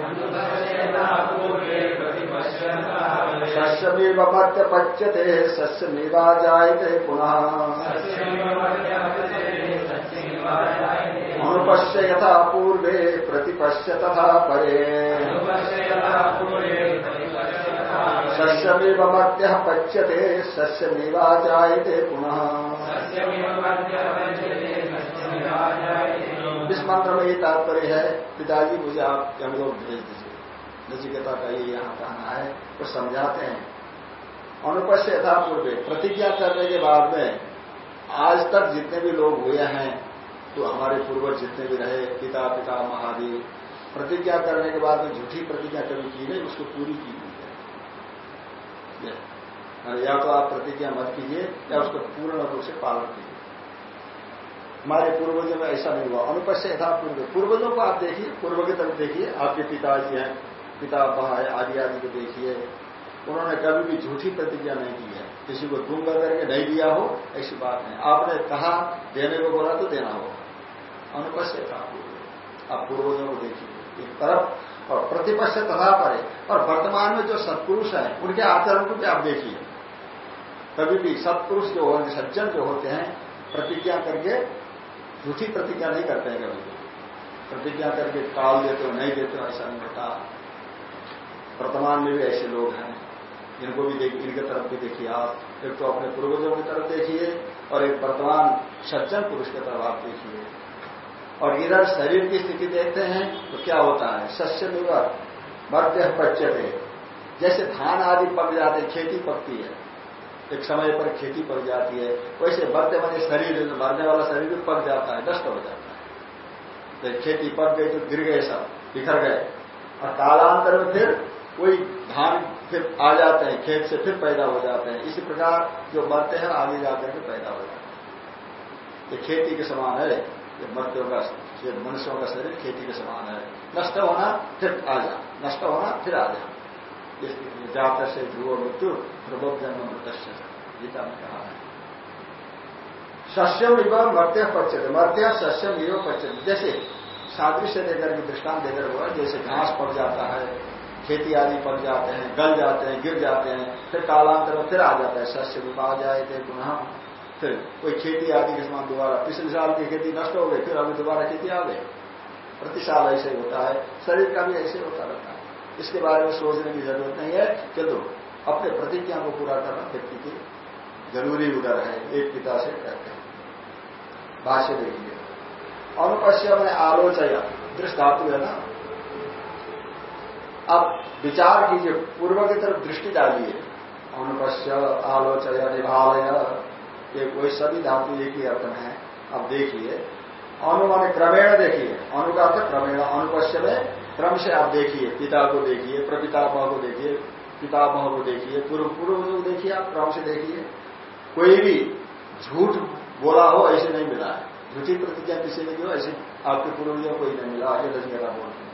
शस्यमीव मध्य पच्यते शस्यमीवा जायते पुनः। अनुपश्य यथा पूर्वे प्रतिपश्य तथा परे। शस्यमेव मध्य पच्यते शस्यमेवा जायते पुनः। इस मंत्र में ये तात्पर्य है, पिताजी, मुझे आप लोग भेज दीजिए। नचिकेता का ये यहाँ कहना है तो समझाते हैं। अनुपश्य यथा पूर्वे प्रतिज्ञा करने के बाद में, आज तक जितने भी लोग हुए हैं तो हमारे पूर्वज जितने भी रहे, पिता पिता, महादेव, प्रतिज्ञा करने के बाद में झूठी प्रतिज्ञा कभी की नहीं, उसको पूरी की हुई है। या तो आप प्रतिज्ञा मत कीजिए, या उसको पूर्ण रूप से पालन कीजिए। हमारे पूर्वजों में ऐसा नहीं हुआ। अनुपस्य यथा पूर्व पूर्वजों को आप देखिए पूर्व की तरफ़ देखिए। आपके पिताजी हैं, पिता है आदि आदि को देखिए। उन्होंने कभी भी झूठी प्रतिज्ञा नहीं की है। किसी को दूँगा करके नहीं दिया हो, ऐसी बात नहीं। आपने कहा, देने को बोला तो देना होगा। अनुपस्य था आप पूर्वजों को देखिए। एक तरफ़ और प्रतिपक्ष तथा परे और वर्तमान में जो सत्पुरुष है, उनके आचरण को भी आप देखिए। कभी भी सत्पुरुष जो होंगे सज्जन जो होते हैं, प्रतिज्ञा करके झूठी प्रतिज्ञा नहीं करते हैं कभी। प्रतिज्ञा करके टाल देते हो, नहीं देते हो, ऐसा नहीं होता। वर्तमान में भी ऐसे लोग हैं इनको भी देखिए इनके तरफ़ भी देखिए आप। एक तो अपने पूर्वजों की तरफ़ देखिए और एक वर्तमान सज्जन पुरुष की तरफ़ आप देखिए। और इधर शरीर की स्थिति देखते हैं तो क्या होता है? सस्य निवर मध्य पच्यते। जैसे धान आदि पक जाते, खेती पकती है। एक समय पर खेती पक जाती है। वैसे मध्य मध्य शरीर, मरने वाला शरीर भी पक जाता है, नष्ट हो जाता है। तो खेती पक गई तो गिर गए सब, बिखर गए। और कालांतर में फिर कोई धान फिर आ जाते हैं, खेत से फिर पैदा हो जाते हैं। इसी प्रकार जो मरते हैं, आगे जाकर के पैदा हो जाते हैं। ये खेती के समान है, ये मर्त्यों का ये मनुष्यों का शरीर खेती के समान है। नष्ट होना, फिर आ जा, नष्ट होना, फिर आ जा। जात से ध्रुव मृत्यु प्रबोध जन्म मृत गीता में कहा है सस्यम एवं मर्त्य पच्चते मर्त्य सस्यम एवं पच्चते जैसे सादृश्य देकर के दृष्टांत देकर हुआ जैसे घास पड़ जाता है, खेती आदि पड़ जाते हैं, गल जाते हैं, गिर जाते हैं, फिर कालांतर में फिर आ जाता है सस्य भी आ जाए थे पुनः फिर कोई खेती आदि के समान दोबारा, पिछले साल की खेती नष्ट हो गई, फिर अभी दोबारा खेती आ गई। प्रति साल ऐसे होता है, शरीर का भी ऐसे होता रहता है। इसके बारे में सोचने की ज़रूरत नहीं है किंतु अपने प्रतिज्ञा को पूरा करना व्यक्ति की ज़रूरी उधर है एक पिता से कहते हैं। भाष्य देखिए। अनुपश्य में आलोचया दृष्ट धातु है ना? अब विचार कीजिए, पूर्व की तरफ़ दृष्टि डालिए। अनुपश्य आलोचय, निभालय, ये कोई सभी धातु एक ही अर्थ है। अब देखिए अनुमान क्रमेण देखिए। अनु का अर्थ क्रमेण अनुपश्य में क्रम से आप देखिए, पिता को देखिए, प्रपितामह को देखिए, पितामह को देखिए, पूर्व पूर्व को देखिए आप क्रम से देखिए। कोई भी झूठ बोला हो, ऐसे नहीं मिला है। झूठी प्रतिज्ञा किसी ने की हो, ऐसे आपके पूर्वजों कोई नहीं मिला ये दशमेरा बोलते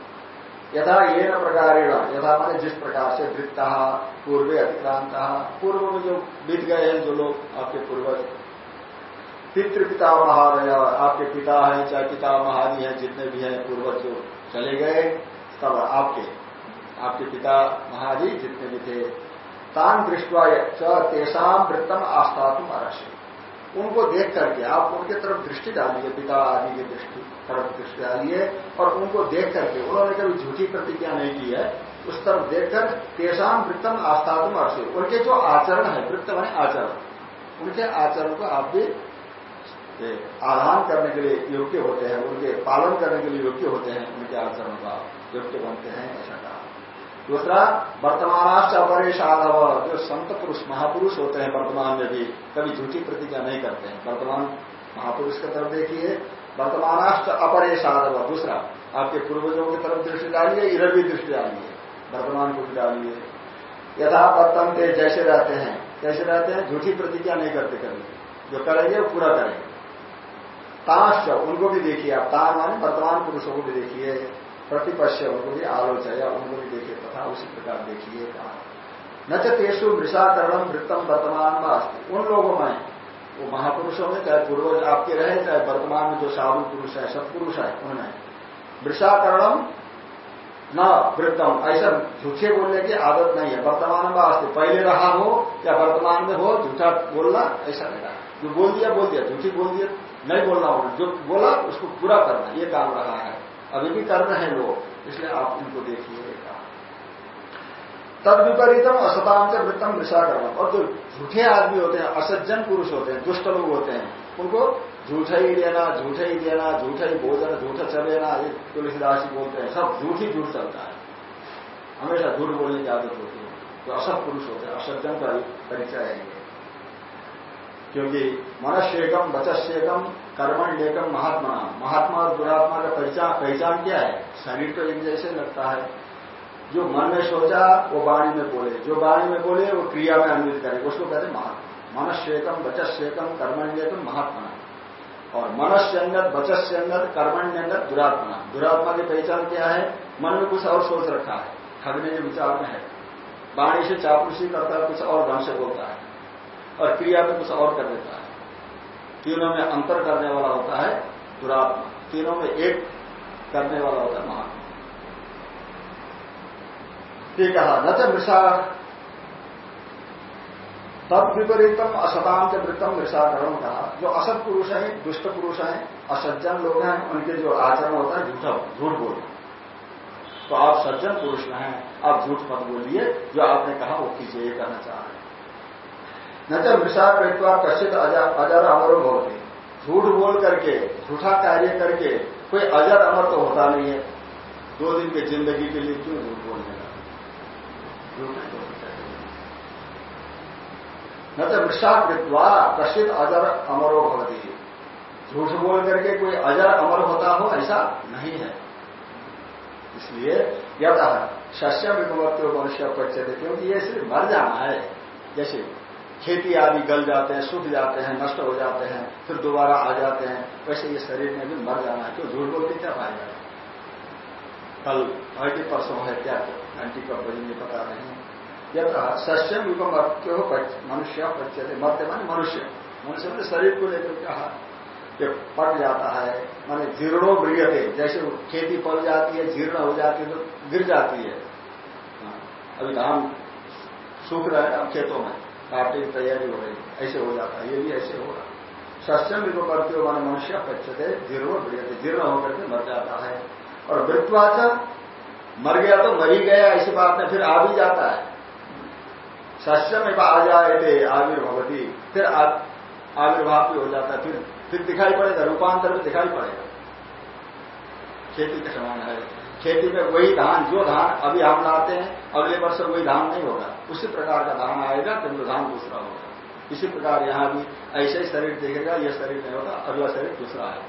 यथा ये न प्रकार यथा माने जिस प्रकार से वृत्ता पूर्वे अतिक्रांत, पूर्व में जो बीत गए हैं, जो लोग आपके पूर्वज पितृ पितृपिता महादय आपके पिता हैं, चाहे पिता महादि हैं, जितने भी हैं, पूर्वज जो चले गए तब आपके आपके पिता महाजी जितने भी थे, तान दृष्टवा तेसाम वृत्तम आस्था तुम उनको देख करके आप उनके तरफ़ दृष्टि डालिए, पिता आदि की दृष्टि तरफ़ दृष्टि डालिए, और उनको देख करके, उन्होंने कभी झूठी प्रतिज्ञा नहीं की है, उस तरफ़ देखकर तेसाम वृत्तम आस्थातुम अर्थ उनके जो आचरण है, वृत्त बने आचरण, उनके आचरण को आप भी आधान करने के लिए योग्य होते हैं, उनके पालन करने के लिए योग्य होते हैं उनके आचरण का। योग्य बनते हैं, ऐसा कहा। दूसरा, वर्तमानाश्च अपरेश आधव जो संत पुरुष, महापुरुष होते हैं वर्तमान में भी, कभी झूठी प्रतिज्ञा नहीं करते हैं। वर्तमान महापुरुष की तरफ़ देखिए, वर्तमानाश्च अपरेश आधव दूसरा, आपके पूर्वजों की तरफ़ दृष्टि डालिए, इधर भी दृष्टि डालिए, वर्तमान को भी डालिए। यथा के जैसे रहते हैं, कैसे रहते हैं? झूठी प्रतिज्ञा नहीं करते कभी। जो करेंगे, वो पूरा करेंगे। ताश उनको भी देखिए आप तार माने वर्तमान पुरुषों को भी देखिए। प्रतिपश्य उनको भी आलोचया उनको भी देखिए तथा उसी प्रकार देखिए कहा। न तेसु वृषाकरण वृत्तम वर्तमान में उन लोगों में वो महापुरुषों में, चाहे पूर्वज आपके रहे, चाहे वर्तमान में जो साधु पुरुष है सत्पुरुष है उनमें वृषाकरणम न वृत्तम ऐसा झूठे बोलने की आदत नहीं है। वर्तमान में पहले रहा हो, या वर्तमान में हो, झूठा बोलना, ऐसा नहीं रहा। जो बोल दिया बोल दिया। झूठी बोल दिया, नहीं बोलना होना जो बोला, उसको पूरा करना, ये काम रहा है। अभी भी कर रहे हैं लोग, इसलिए आप इनको देखिए तद विपरीतम असताम से वृत्तम विषा करना और जो झूठे आदमी होते हैं, असज्जन पुरुष होते हैं, दुष्ट लोग होते हैं, उनको झूठा ही लेना, झूठा ही देना, झूठा ही भोजन झूठा चलेना, ये तुलसीदास बोलते हैं, सब झूठ ही झूठ चलता है। हमेशा झूठ बोलने की आदत होती है। जो असत पुरुष होते हैं, असज्जन का परिचय है क्योंकि मनस्येकम वचस्येकम कर्मण लेकर महात्मा। महात्मा और दुरात्मा का पहचान पहचान क्या है? शरीर तो एक जैसे लगता है। जो मन में सोचा, वो वाणी में बोले। जो वाणी में बोले, वो क्रिया में अन्वित करे। उसको कहते महात्मा। मनस्येकम वचस्येकम कर्मण्यकम महात्मा। और मनस्यंगत वचस्यंगत कर्मण्यंगत दुरात्मा। दुरात्मा की पहचान क्या है? मन में कुछ और सोच रखा है। ठगने के विचार में है। वाणी से चापुसी करता है, कुछ और ढंग से बोलता है। और क्रिया में कुछ और कर देता है। तीनों में अंतर करने वाला होता है दुरात्मा तीनों में एक करने वाला होता है महात्मा ये कहा, न तो मृषा। तब विपरीतम असतांत वृत्तम मृषाकरण कहा। जो असत पुरुष है, दुष्ट पुरुष है, असज्जन लोग हैं, उनके जो आचरण होता है, झूठा झूठ बोलना। तो आप सज्जन पुरुष हैं, आप झूठ मत बोलिए, जो आपने कहा वो कीजिए कहना चाह रहे न जब विषाद प्रयुक्ता कश्चित अजर अमर होते झूठ बोल करके, झूठा कार्य करके कोई अजर अमर तो होता नहीं है। दो दिन की ज़िंदगी के लिए क्यों झूठ बोलने का झूठ न तो विषाद कृत्वा कश्चित अजर अमरो भवती झूठ बोल करके कोई अजर अमर होता हो, ऐसा नहीं है। इसलिए यद शस्य विभवत्व मनुष्य पक्षते क्योंकि ये सिर्फ़ मर जाना है। जैसे खेती आदि गल जाते हैं सूख जाते हैं नष्ट हो जाते हैं फिर दोबारा आ जाते हैं वैसे ये शरीर में भी मर जाना है। क्यों? झूठ बोल के क्या पाएगा कल आगे परसों है क्या? घंटी कब बजेंगे पता नहीं यद सस्य विभवत्व मनुष्य पक्षते मरते माने मनुष्य। मनुष्य ने शरीर को लेकर कहा कि पट जाता है माने जीर्णो थे जैसे खेती पल जाती है जीर्ण हो जाती है तो गिर जाती है। हाँ, अभी धान सूख रहा है खेतों में। काटने की तैयारी हो रही ऐसे हो जाता है, ये भी ऐसे होगा। सस्यम को करते हो माने मनुष्य पच्चते जीर्णो थे जीर्ण होकर के मर जाता है। और वृत्वाचर मर गया तो मर ही गया, ऐसी बात में फिर आ भी जाता है। सस्यम आ जाए थे आविर्भवती। फिर आविर्भाव भी हो जाता है। फिर फिर दिखाई पड़ेगा, रूपांतर में दिखाई पड़ेगा। खेती के समान है। खेती में वही धान, जो धान अभी हम लाते हैं, अगले वर्ष वही धान नहीं होगा। उसी प्रकार का धान आएगा किंतु धान दूसरा होगा। इसी प्रकार यहाँ भी ऐसे ही शरीर देखेगा यह शरीर नहीं होगा, अगला शरीर दूसरा आएगा।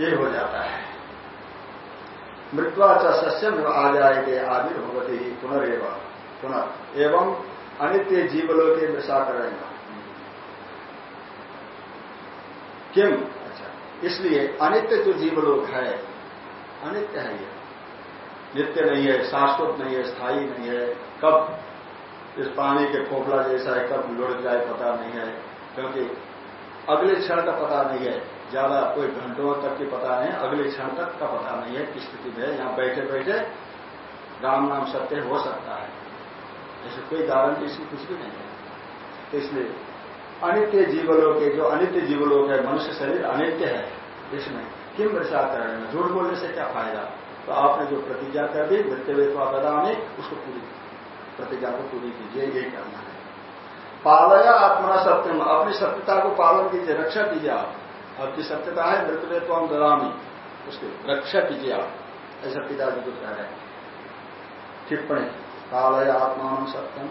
ये हो जाता है। मृत्वा सस्यम आ जाएँगे आदि भगवती ही, पुनर्व पुनर् एवं अनित्य जीवलों के मृषा करेंगे किम? अच्छा इसलिए अनित्य जो जीवलोक है अनित्य है ये? नित्य नहीं है, शाश्वत नहीं है, स्थायी नहीं है। कब इस पानी के खोखला जैसा है, कब लुढ़ जाए पता नहीं है। क्योंकि अगले क्षण का पता नहीं है। ज़्यादा कोई घंटों तक की पता नहीं अगले क्षण तक का पता नहीं है किस स्थिति में यहाँ बैठे बैठे राम नाम सत्य हो सकता है। ऐसे कोई कारण इसकी कुछ भी नहीं है। तो इसलिए अनित्य जीवलोक जो अनित्य जीवलोक है, मनुष्य शरीर अनित्य है, इसमें किम प्रसाद करने झूठ बोलने से क्या फ़ायदा? तो आपने जो प्रतिज्ञा कर दी मृत्यु पदा में, उसको पूरी प्रतिज्ञा को पूरी कीजिए, यही करना है। पालया आत्मा सत्यम। अपनी सत्यता को पालन कीजिए, रक्षा कीजिए आप। आपकी सत्यता है हम ददामी उसकी रक्षा कीजिए आप। ऐसा पिताजी को कह रहे हैं। टिप्पणी, पालया आत्मा सत्यम।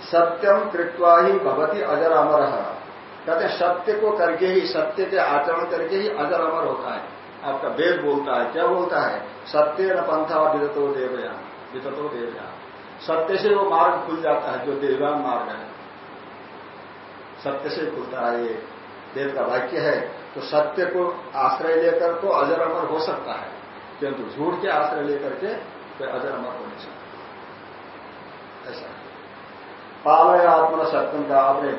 सत्यम कृत्वा ही भगवती अजर अमर। कहते हैं, सत्य को करके ही, सत्य के आचरण करके ही अजर अमर होता है। आपका वेद बोलता है, क्या बोलता है? सत्य न पंथा विदतो देवयान विदतो देवयान सत्य से वो मार्ग खुल जाता है, जो देवयान मार्ग है। सत्य से खुलता है ये वेद का वाक्य है। तो सत्य को आश्रय लेकर तो अजर अमर हो सकता है, किंतु झूठ के आश्रय लेकर के कोई अजर अमर हो नहीं सकता। ऐसा पालय आत्मा सत्यम का आपने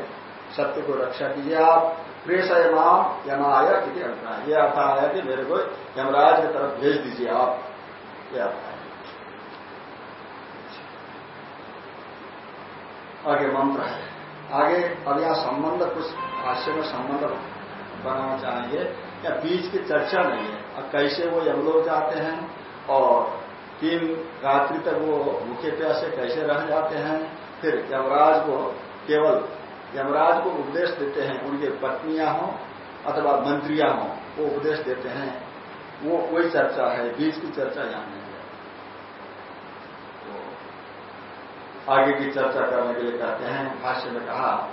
सत्य को रक्षा कीजिए आप। प्रेषय माम यमाय इति अर्थ ये अर्थ आया कि मेरे को यमराज की तरफ़ भेज दीजिए आप। ये अर्थ है आगे मंत्र है। आगे, अब यहाँ संबंध, कुछ भाष्य में संबंध बनाना चाहेंगे। या बीच की चर्चा नहीं है। अब कैसे वो यमलोक जाते हैं और तीन रात्रि तक वो भूखे प्यासे कैसे रह जाते हैं, फिर यमराज को केवल यमराज को उपदेश देते हैं, उनके पत्नियाँ हों अथवा मंत्रियाँ हों, वो उपदेश देते हैं। वो कोई चर्चा है, बीच की चर्चा यहाँ नहीं है। तो आगे की चर्चा करने के लिए कहते हैं, भाष्य में कहा,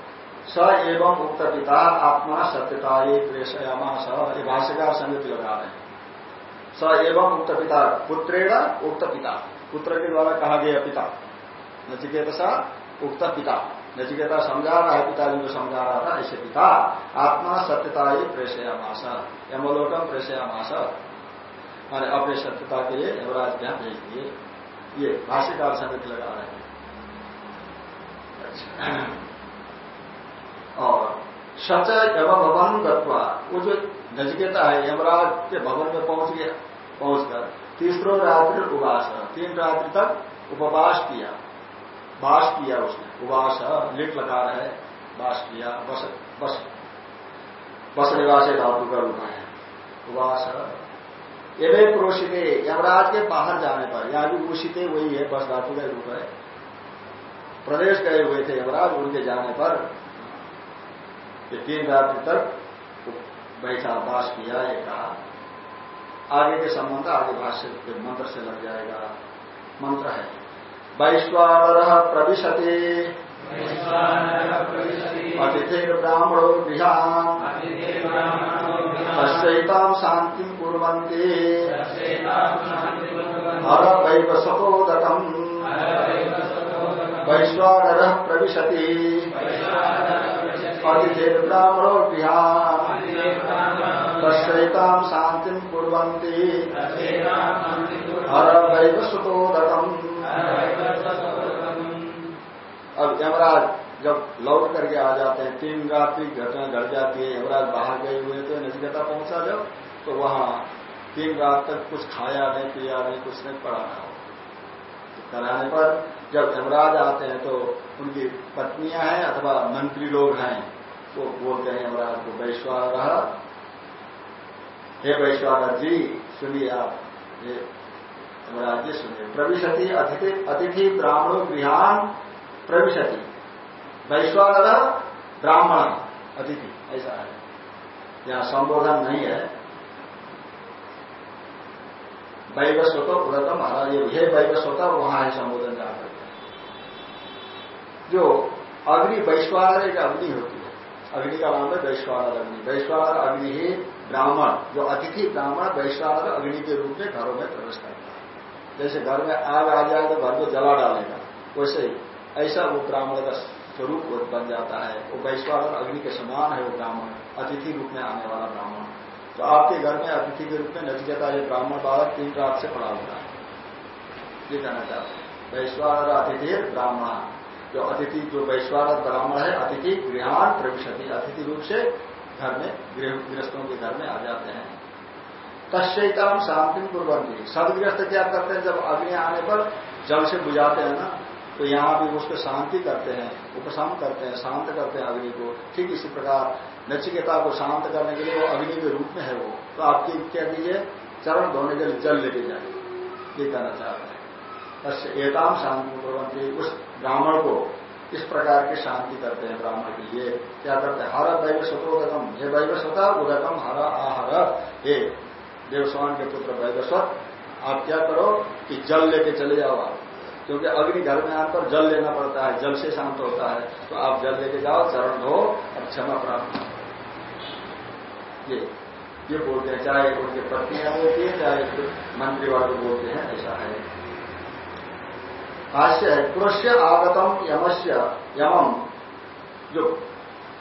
स एवं उक्त पिता आत्मा सत्यता ये प्रेषयामा स। ये भाष्यकार समिति लगा रहे हैं। स एवं उक्त पिता पुत्रेण उक्त पिता। पुत्र के द्वारा कहा गया पिता। नचिकेतसा उक्त पिता। नचिकेता समझा रहा है, पिताजी को समझा रहा था, ऐसे पिता आत्मा सत्यता ही प्रेषया मासा यमलोकम प्रेषया मासा मैंने अपने सत्यता के लिए यमराज यहाँ भेज दिए। ये भाष्यकार समित लगा रहे हैं। अच्छा। और सच यम भवन गत्वा, वो जो नजकेता है, यमराज के भवन में पहुँच गया, पहुंचकर तीसरो रात्रि उवास तीन रात्रि तक उपवास किया। वास किया उसने। उवास लिट लकार है। वास किया, बस बस। बस निवास धातु का रूप है। उवास एवे प्रोषिते यमराज के बाहर जाने पर, यहाँ भी उषिते वही है, बस धातु का रूप है। प्रदेश गए हुए थे यमराज उनके जाने पर। तीन रात्रि तक बैठा वास किया, ये कहा। आगे के संबंध, आगे भाष्य मंत्र से लग जाएगा। मंत्र है। वैश्वानर प्रविशते। अतिथिर ब्राह्मणो तस्ताम शांति कुरंते हर वैवसतोदकम वैश्वानर प्रविशति। अतिथिर ब्राह्मणो तस्ताम शांति कुरंते हर वैवसतोदकम अब यमराज जब लौट करके आ जाते हैं, तीन रात्रि घटना घट जाती है, यमराज बाहर गए हुए थे नजगता पहुँचा जब तो वहाँ तीन रात तक कुछ खाया नहीं, पिया नहीं, कुछ नहीं पढ़ाना हो तो कराने पर जब यमराज आते हैं तो उनकी पत्नियाँ हैं अथवा मंत्री लोग हैं, वो बोलते हैं, यमराज को वैश्वान हे वैश्वानर जी, सुनिए आप ये यमराज जी सुनिए प्रविशति अतिथि ब्राह्मणों गृहान प्रविशति। वैश्वानर ब्राह्मण अतिथि, ऐसा है। यहाँ संबोधन नहीं है। वैवस्वत उदतम महाराज ये वैवस्वत वहाँ है संबोधन का जो अग्नि वैश्वानर एक अग्नि होती है। अग्नि का नाम है वैश्वानर अग्नि। वैश्वानर अग्नि ही ब्राह्मण। जो अतिथि ब्राह्मण वैश्वानर अग्नि के रूप में घरों में प्रवेश करता जैसे घर में आग आ जाए तो घर को जला डालेगा। वैसे ऐसा वो ब्राह्मण का स्वरूप बन जाता है। वो वैश्वानर अग्नि के समान है वो ब्राह्मण, अतिथि रूप में आने वाला ब्राह्मण। तो आपके घर में अतिथि के रूप में नचिकेता ये ब्राह्मण बालक तीन रात से पड़ा हुआ है। ये कहना चाहते हैं। वैश्वानर अतिथि ब्राह्मण। जो अतिथि, जो वैश्वानर ब्राह्मण है, अतिथि गृहान प्रविशति। अतिथि रूप से घर में गृहस्थों के घर में आ जाते हैं। तस्म शांति पूर्वंती सदगृहस्थ क्या करते हैं जब अग्नि आने पर जल से बुझाते हैं ना तो यहाँ भी उसको शांति करते हैं उपशम करते हैं, शांत करते हैं अग्नि को। ठीक इसी प्रकार नचिकेता को शांत करने के लिए वो अग्नि के रूप में है वो। तो आपकी क्या कीजिए? चरण धोने के लिए जल लेके जाइए। ये कहना चाहते हैं। बस एकाम शांति पूर्वंती उस ब्राह्मण को इस प्रकार की शांति करते हैं ब्राह्मण के लिए। क्या करते हैं? हर दैव स्वतोदकम हे वैवस्वता उदकम हर आहर। हे देवस्वान के पुत्र वैवस्वत आप क्या करो कि जल लेके चले जाओ आप। क्योंकि अग्नि घर में आकर जल लेना पड़ता है, जल से शांत होता है। तो आप जल लेके जाओ चरण धो और क्षमा प्राप्त ये ये बोलते हैं, चाहे उनकी पत्नियाँ बोलती है, चाहे मंत्री वाले बोलते हैं, ऐसा है। हास्य है कृष्य आगतम यमस्य यमम जो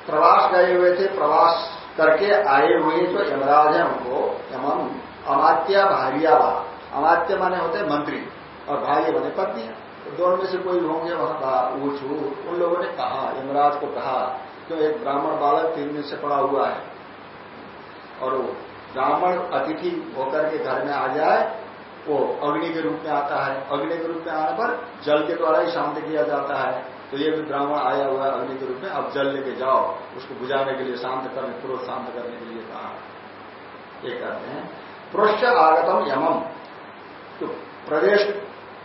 प्रवास गए हुए थे, प्रवास करके आए हुए जो यमराज है उनको यमम अमात्या भारिया वा। अमात्य माने होते हैं मंत्री और भाई बने पत्नियाँ तो दोनों में से कोई होंगे वहाँ ऊंचू। उन लोगों ने कहा, यमराज को कहा, क्यों एक ब्राह्मण बालक तीन दिन से पड़ा हुआ है? और वो ब्राह्मण अतिथि होकर के घर में आ जाए, वो अग्नि के रूप में आता है। अग्नि के रूप में आने पर जल के द्वारा ही शांत किया जाता है। तो ये भी ब्राह्मण आया हुआ है अग्नि के रूप में, अब जल लेके जाओ। उसको बुझाने के लिए, शांत करने क्रोध शांत करने के लिए कहा। ये कहते हैं पृष्ठ आगतम यमम। तो प्रदेश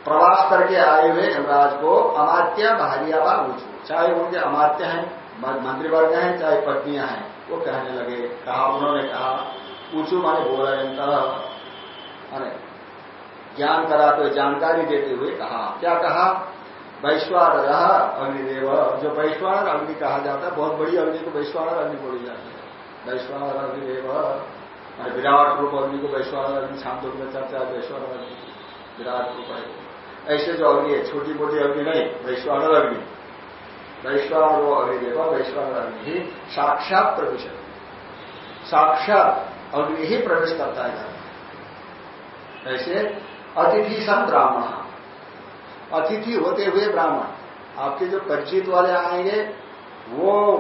प्रवास करके आए हुए यमराज को अमात्य भारिया ऊंचू चाहे उनके अमात्य हैं मंत्रीवर्ग हैं, चाहे पत्नियाँ हैं, वो कहने लगे, कहा उन्होंने, कहा ऊंचू माने बोला माने ज्ञान कराते हुए जानकारी देते हुए कहा, क्या कहा? वैश्वान अग्निदेव। जो वैश्वान अग्नि कहा जाता है, बहुत बड़ी अग्नि को वैश्वान अग्नि बोली जाती है। वैश्वान अग्निदेव। विराट रूप अग्नि को वैश्वान अग्नि शांत में चर्चा है वैश्वान अग्नि। विराट रूप है। ऐसे जो अग्नि है, छोटी मोटी अग्नि नहीं, वैश्वानर अग्नि। वैश्वान वो अग्नि देखो अग्नि ही साक्षात प्रवेश साक्षात अग्नि ही प्रवेश करता है। ऐसे अतिथि सन ब्राह्मण अतिथि होते हुए ब्राह्मण। आपके जो परिचित वाले आएँगे, वो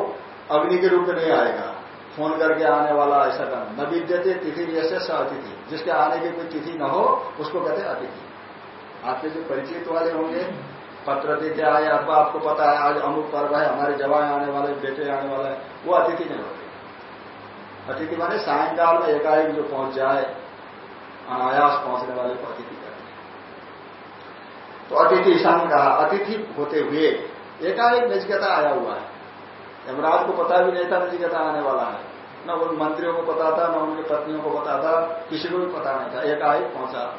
अग्नि के रूप में नहीं आएगा। फ़ोन करके आने वाला ऐसा काम न विद्यते, तिथि जैसे स अतिथि। जिसके आने की कोई तिथि न हो, उसको कहते अतिथि। आपके जो परिचित वाले होंगे, पत्र तिथि आए अथवा आपको पता है, आज अमुक पर्व है, हमारे जवान आने वाले, बेटे आने वाले हैं, वो अतिथि नहीं होते। अतिथि माने सायंकाल में एकाएक जो पहुँच जाए, अनायास पहुँचने वाले को अतिथि तो अतिथि सन कहा, अतिथि होते हुए एकाएक नजगता आया हुआ है। यमराज को पता भी नहीं था नजगता आने वाला है। न उन मंत्रियों को पता था, न उनकी पत्नियों को पता था, किसी को भी पता नहीं था। एकाएक पहुँचा।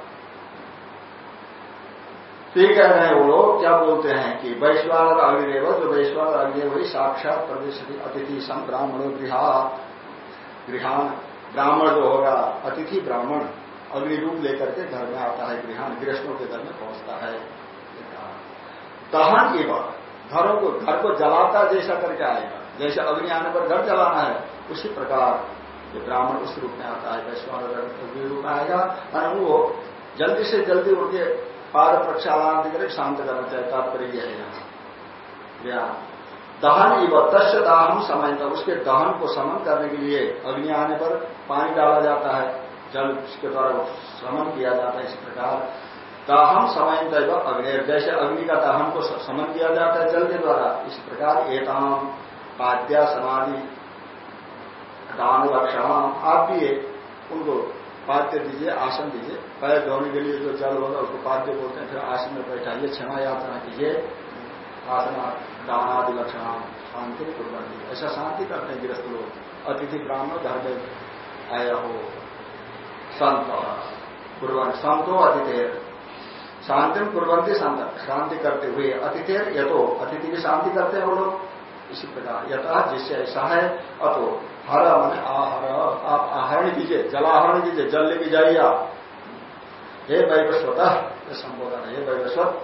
ठीक कह रहे हैं वो लोग, क्या बोलते हैं कि वैश्वान अग्निदेव, जो वैश्वान अग्नि वही साक्षात प्रदेश अतिथि सम ब्राह्मणों, गृहा, गृहान, ब्राह्मण जो होगा, अतिथि ब्राह्मण अग्नि रूप लेकर के घर में आता है, गृहान, गृहस्थों के घर में पहुँचता है। दहन एवं घरों को, घर को जलाता जैसा करके आएगा। जैसे अग्नि आने पर घर जलाना है, उसी प्रकार ये ब्राह्मण उस रूप में आता है वैश्वान रूप में आएगा। और वो जल्दी से जल्दी उनके पाद प्रक्षालन दिख शांत करना चाहिए तात्पर्य है। यहाँ दहन इव तस्य दाहम समय उसके दहन को समन करने के लिए अग्नि आने पर पानी डाला जाता है। जल उसके द्वारा समन किया जाता है इस प्रकार। दाहम समय अग्नि जैसे अग्नि का दहन को समन किया जाता है जल के द्वारा, इस प्रकार एकाम पाद्या समाधि, दान लक्षण आप भी उनको पाद्य दीजिए, आसन दीजिए। पैर धोने के लिए जो जल होगा उसको पाद्य बोलते हैं, फिर आसन में बैठाइए, क्षमा यात्रा कीजिए। आसन, दानादि लक्षण शांति कुर्बानी ऐसा शांति करते हैं गृहस्थ लोग। अतिथि ब्राह्मण घर में आया हो, संत कुर्बान संतो अतिथेर। शांति कुर्बंती शांति करते हुए अतिथेर यथो अतिथि की शांति करते हैं वो लोग। इसी प्रकार यथा जिससे ऐसा है अतो। हर मन आहर। आप आहरण कीजिए, जलाहरण कीजिए, जल लेके जाइए आप। हे वैवस्वत संबोधन हे वैवस्वत।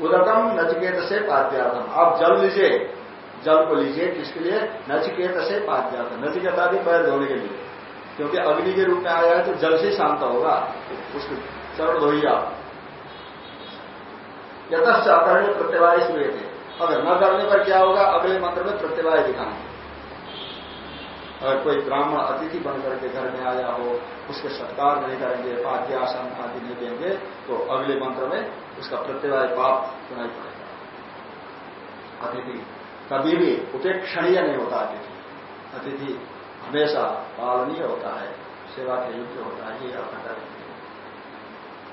उदकम नचिकेत से पाद्यार्थम आप जल लीजिए। जल को लीजिए किसके लिए? नचिकेत से पाद्यार्थ नचिकेता भी पैर धोने के लिए। क्योंकि अग्नि के रूप में आया है तो जल से शांत होगा। उसको चरण धोइए आप। यथश्च अकरण्य प्रत्यवाय थे अगर न करने पर क्या होगा? अगले मंत्र में प्रत्यवाय दिखाएँगे अगर कोई ब्राह्मण अतिथि बनकर के घर में आया हो, उसके सत्कार नहीं करेंगे, पाद्यासन आदि नहीं देंगे तो अगले मंत्र में उसका प्रत्यवाय पाप सुनाई पड़ेगा। अतिथि, कभी भी उपेक्षणीय नहीं होता अतिथि। अतिथि हमेशा पालनीय होता है, सेवा के युक्त होता है, ये अपना करेंगे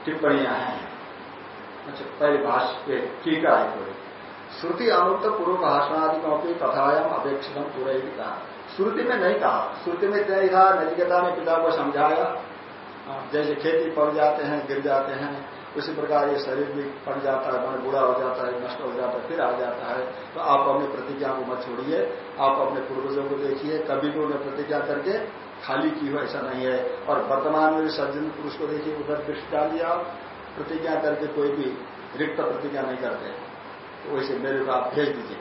टिप्पणियाँ हैं। अच्छा पहले भाष्य टीका है थोड़ी श्रुति अनुक्त पूर्व भाषणादिकों की कथायाम अपेक्षित पूरा ही कहा। श्रुति में नहीं कहा। श्रुति में क्या कहा नचिकेता ने पिता को समझाया। हाँ, जैसे खेती पड़ जाते हैं गिर जाते हैं उसी प्रकार ये शरीर भी पड़ जाता है मन बूढ़ा हो जाता है नष्ट हो जाता है फिर आ जाता है। तो आप अपनी प्रतिज्ञा को मत छोड़िए। आप अपने पूर्वजों को देखिए। कभी भी उन्हें प्रतिज्ञा करके खाली की हो ऐसा नहीं है। और वर्तमान में भी सज्जन पुरुष को देखिए उधर दृष्टि डाल दिया। आप प्रतिज्ञा करके कोई भी रिक्त प्रतिज्ञा नहीं करते। तो वैसे मेरे को आप भेज दीजिए।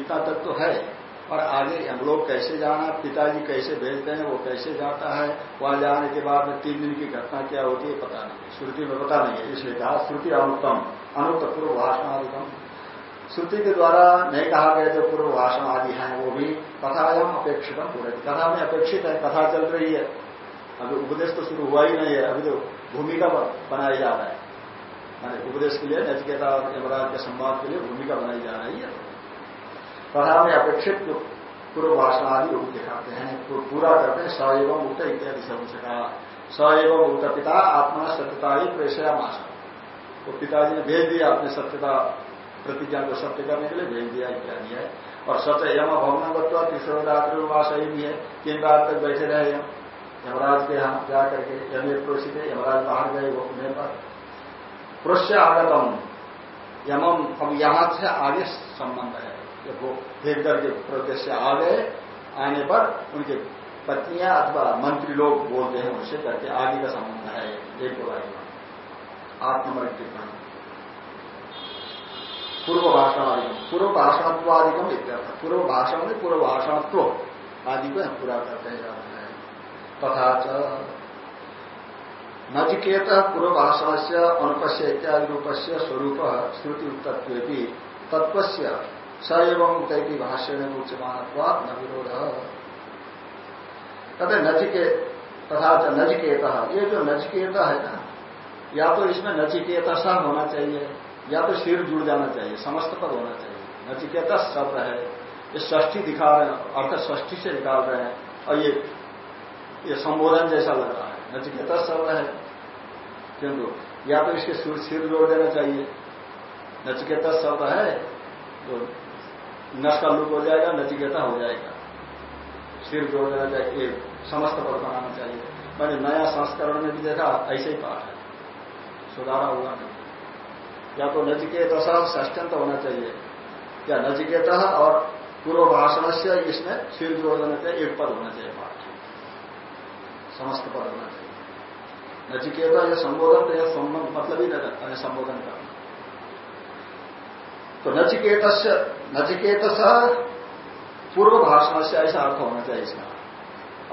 इतना तक तो है। और आगे हम लोग कैसे जाना, पिताजी कैसे भेजते हैं, वो कैसे जाता है, वहाँ जाने के बाद में तीन दिन की घटना क्या होती है, पता नहीं। श्रुति में पता नहीं है इसलिए कहा, श्रुति अनुत्तम, अनुत्त पूर्व भाषण आदितम श्रुति के द्वारा नहीं कहा गया जो पूर्व भाषण आदि हैं, वो भी कथायाम अपेक्षित पूरे। कथा में अपेक्षित है, कथा चल रही है। अभी उपदेश तो शुरू हुआ ही नहीं है। अभी तो भूमिका बनाई जा रहा है। माने उपदेश के लिए नचिकेता और यमराज के संवाद के लिए भूमिका बनाई जा रही है कथा में अपेक्षित पूर्व भाषण आदि रूप दिखाते हैं। पूरा करते हैं। स एवं इत्यादि शब्द से कहा। स एवं पिता, आत्मा सत्यता ही प्रेषया मास तो पिताजी ने भेज दिया अपने सत्यता प्रतिज्ञा को सत्य करने के लिए, भेज दिया, इत्यादि है। और सत्य यम भवनगत्व तीसरा रात्रि वास ही। भी है तीन रात तक बैठे रहे हम यमराज के यहाँ जा करके यमे प्रोषित है यमराज बाहर गए, वो पुण्य पर प्रोश्य आगतम, यमम, अब यहाँ से आगे संबंध है जब वो देख करके प्रदेश से आ गए आने पर उनके पत्नियाँ अथवा मंत्री लोग बोलते हैं, उनसे करके आगे का संबंध है, एक दो आठ नंबर टिप्पणी। पूर्व भाषण पूर्व भाषणत्वादिकम इत्यर्थ। पूर्व भाषण में पूर्व भाषणत्व आदि को पूरा करते हैं। तथा नचिकेत पूर्व भाषण से अनुपस्य इत्यादि रूप से स्वरूप श्रुति उत्तत्व तत्व स एवं उतैकी भाष्य में उच्चमान न विरोध। कहते नचिके, तथा नचिकेत। ये जो नचिकेत है ना, या तो इसमें नचिकेत सा होना चाहिए, या तो सिर जुड़ जाना चाहिए, समस्त पद होना चाहिए। नचिकेत शब्द है, ये ष्ठी दिखा रहे हैं, अर्थ ष्ठी से निकाल रहे हैं, और ये ये संबोधन जैसा लग रहा है। नचिकेता शब्द है किंतु या तो इसके सिर सिर जोड़ देना चाहिए। नचिकेता शब्द है तो नश का लुक हो जाएगा, नचिकेता हो जाएगा। सिर जोड़ देना चाहिए समस्त पद बनाना चाहिए। मैंने नया संस्करण में भी देखा, ऐसे ही पाठ है। सुधारा हुआ नहीं। या तो नचिकेत ष्टंत होना चाहिए। या नचिकेत और पूर्व भाषण से इसमें सिर जोड़ देना चाहिए, एक पद होना चाहिए। समस्त पद होना चाहिए नचिकेता यह संबोधन तो यह मतलब ही संबोधन करना तो नचिकेत नचिकेत पूर्व भाषण से ऐसा अर्थ होना चाहिए इसका।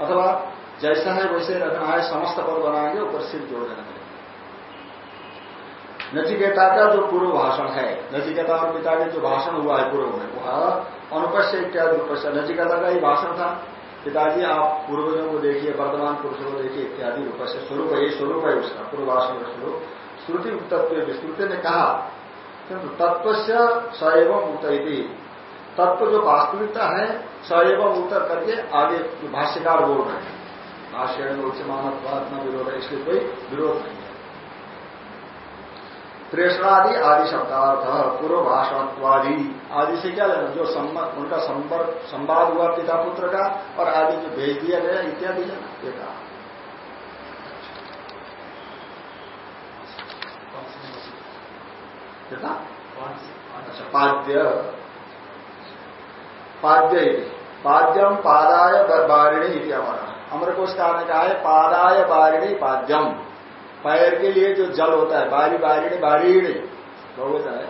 अथवा जैसा है वैसे रखना है, समस्त पद बनाएँगे, ऊपर सिर जोड़ देना चाहिए नचिकेता का जो पूर्व भाषण है, नचिकेता और पिता के जो भाषण हुआ है पूर्व में, वह अनुपस्य इत्यादि रूप नचिकेता का ही भाषण था। पिताजी, आप पूर्वजों को देखिए, वर्तमान पुरुषों को देखिए, इत्यादि रूप से स्वरूप ये स्वरूप है उसका पूर्वासन स्वरूप। श्रुति तत्व श्रुति ने कहा, किंतु तत्व से सएव मुक्त तत्व जो वास्तविकता है सएव उत्तर करके आगे भाष्यकार बोल रहे हैं। भाष्य में उच्च मानव विरोध है, इसलिए कोई विरोध नहीं। प्रेषणादि आदि शब्दार्थ पूर्व भाषणत्वादि आदि से क्या लेना? जो उनका संपर्क संवाद हुआ पिता पुत्र का और आदि जो भेज दिया गया, इत्यादि लेना ये कहा। अच्छा पाद्य। पाद्य पाद्यम पादाय बारिणी हमारा। अमर कोश कारण कहा है? पादाय बारिणी पाद्यम। पैर के लिए जो जल होता है बारी बारी बारीणी होता है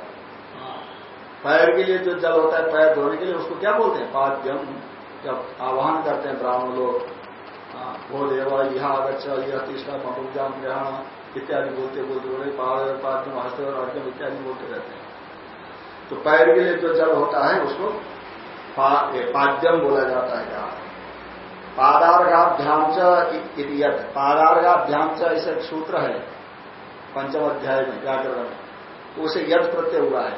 पैर के लिए जो जल होता है पैर धोने के लिए उसको क्या बोलते हैं? पाद्यम। जब आह्वान करते हैं ब्राह्मण लोग वो देवा यह आगच्छ यह तीसरा महुजाम ग्रहण इत्यादि बोलते बोलते बोले पाद पाद्यम हस्त और अर्जम इत्यादि बोलते रहते हैं। तो पैर के लिए जो जल होता है उसको पाद्यम बोला जाता है कहा पादार्घाभ्याम चत पादार्घाभ्याम च ऐसा सूत्र है। पंचम अध्याय में व्याकरण। में उसे यद प्रत्यय हुआ है।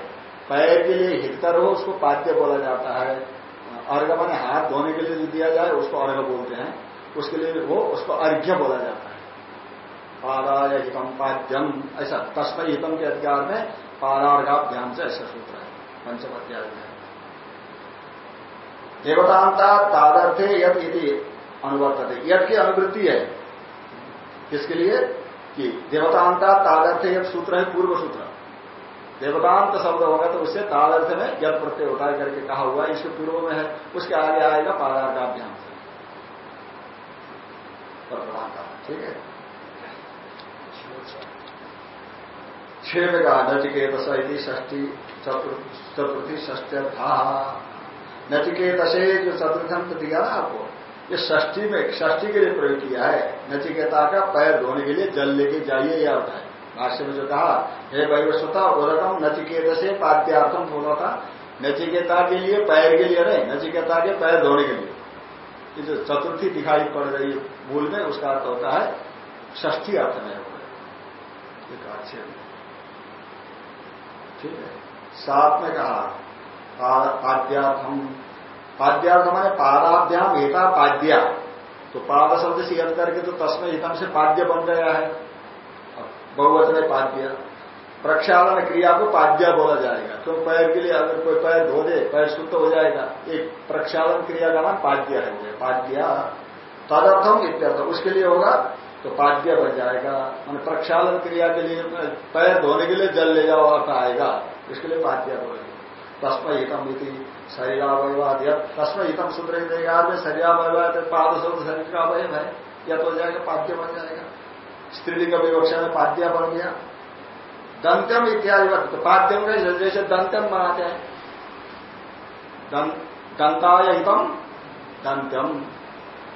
पैर के लिए हितर हो, उसको पाद्य बोला जाता है। अर्घ मैंने हाथ धोने के लिए जो दिया जाए, उसको अर्घ बोलते हैं। उसके लिए वो, उसको अर्घ्य बोला जाता है। पादाय हितम पाद्यम, ऐसा तस्मय हितम के अधिकार में पादार्घाभ्याम से ऐसा सूत्र है। पंचम अध्याय में। देवतांता तादर्थे यद यदि अनुवर्तते। यद की अनुवृत्ति है। किसके लिए? कि देवतांता तादर्थ यद सूत्र है, पूर्व सूत्र। देवतांत शब्द होगा तो उससे तादर्थ में यद प्रत्यय होता करके कहा हुआ इसके पूर्व में है। उसके आगे आएगा पादार का अभ्याम से ठीक है? छह में कहा नचिकेत सही ष्टी चतुर्थी ष्टर्था नचिकेत से जो चतुर्थंत दिया ना आपको। ये ष्ठी में, षष्ठी के लिए प्रयोग किया है। नचिकेता का पैर धोने के लिए जल लेके जाइए यह होता है भाष्य में जो कहा, हे वैवस्वता उदकम नचिकेत से पाद्यार्थम बोला था नचिकेता के लिए पैर के लिए नहीं, नचिकेता के पैर धोने के लिए। ये जो चतुर्थी दिखाई पड़ रही है मूल में, उसका अर्थ होता है ष्ठी अर्थ में हो ठीक है। साथ में कहा पाद्यार्थम पाद्यार्थ माने पादाभ्याम हेता पाद्या तो पाद शब्द से यद करके तो तस्में हितम से पाद्य बन गया है। बहुवचन है पाद्य। प्रक्षालन क्रिया को पाद्या बोला जाएगा। तो पैर के लिए अगर कोई पैर धो दे, पैर शुद्ध हो जाएगा, एक प्रक्षालन क्रिया का नाम पाद्य है। पाद्या। तदर्थम इत्यर्थ, उसके लिए होगा तो पाद्य बन जाएगा। मैंने प्रक्षालन क्रिया के लिए, पैर धोने के लिए जल ले जाओ आएगा। इसके लिए पाद्य बोलेगा तस्म हितम इति शरीरावयवाद तस्म हितम सूत्र में शरीरावयवाद पाद शब्द शरीर का अवयव है। या तो हो जाएगा पाद्य बन जाएगा स्त्रीलिंग विवक्षा में पाद्य बन गया दंत्यम इत्यादि पाद्यम का? जैसे दंत्यम बनाते हैं दंताय हितम दंत्यम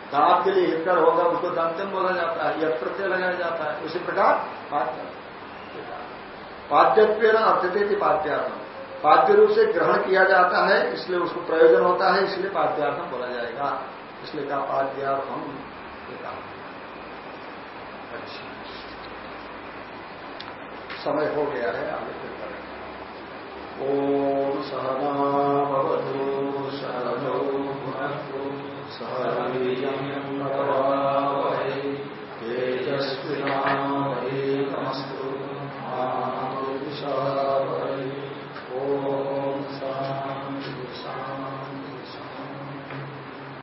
दाप के लिए हितकर होगा उसको दंतन बोला जाता। है यह प्रत्यय लगाया जाता। है उसी प्रकार पाद्य पाद्यत्व अर्थते थी पाद्यार्थम। पाद्य रूप से ग्रहण किया जाता है, इसलिए उसको प्रयोजन होता है, इसलिए पाद्यार्थम बोला जाएगा। इसलिए कहा, पाद्यार्थम अच्छा। समय हो गया है, आगे फिर ओम सहना सहनौ सहनवी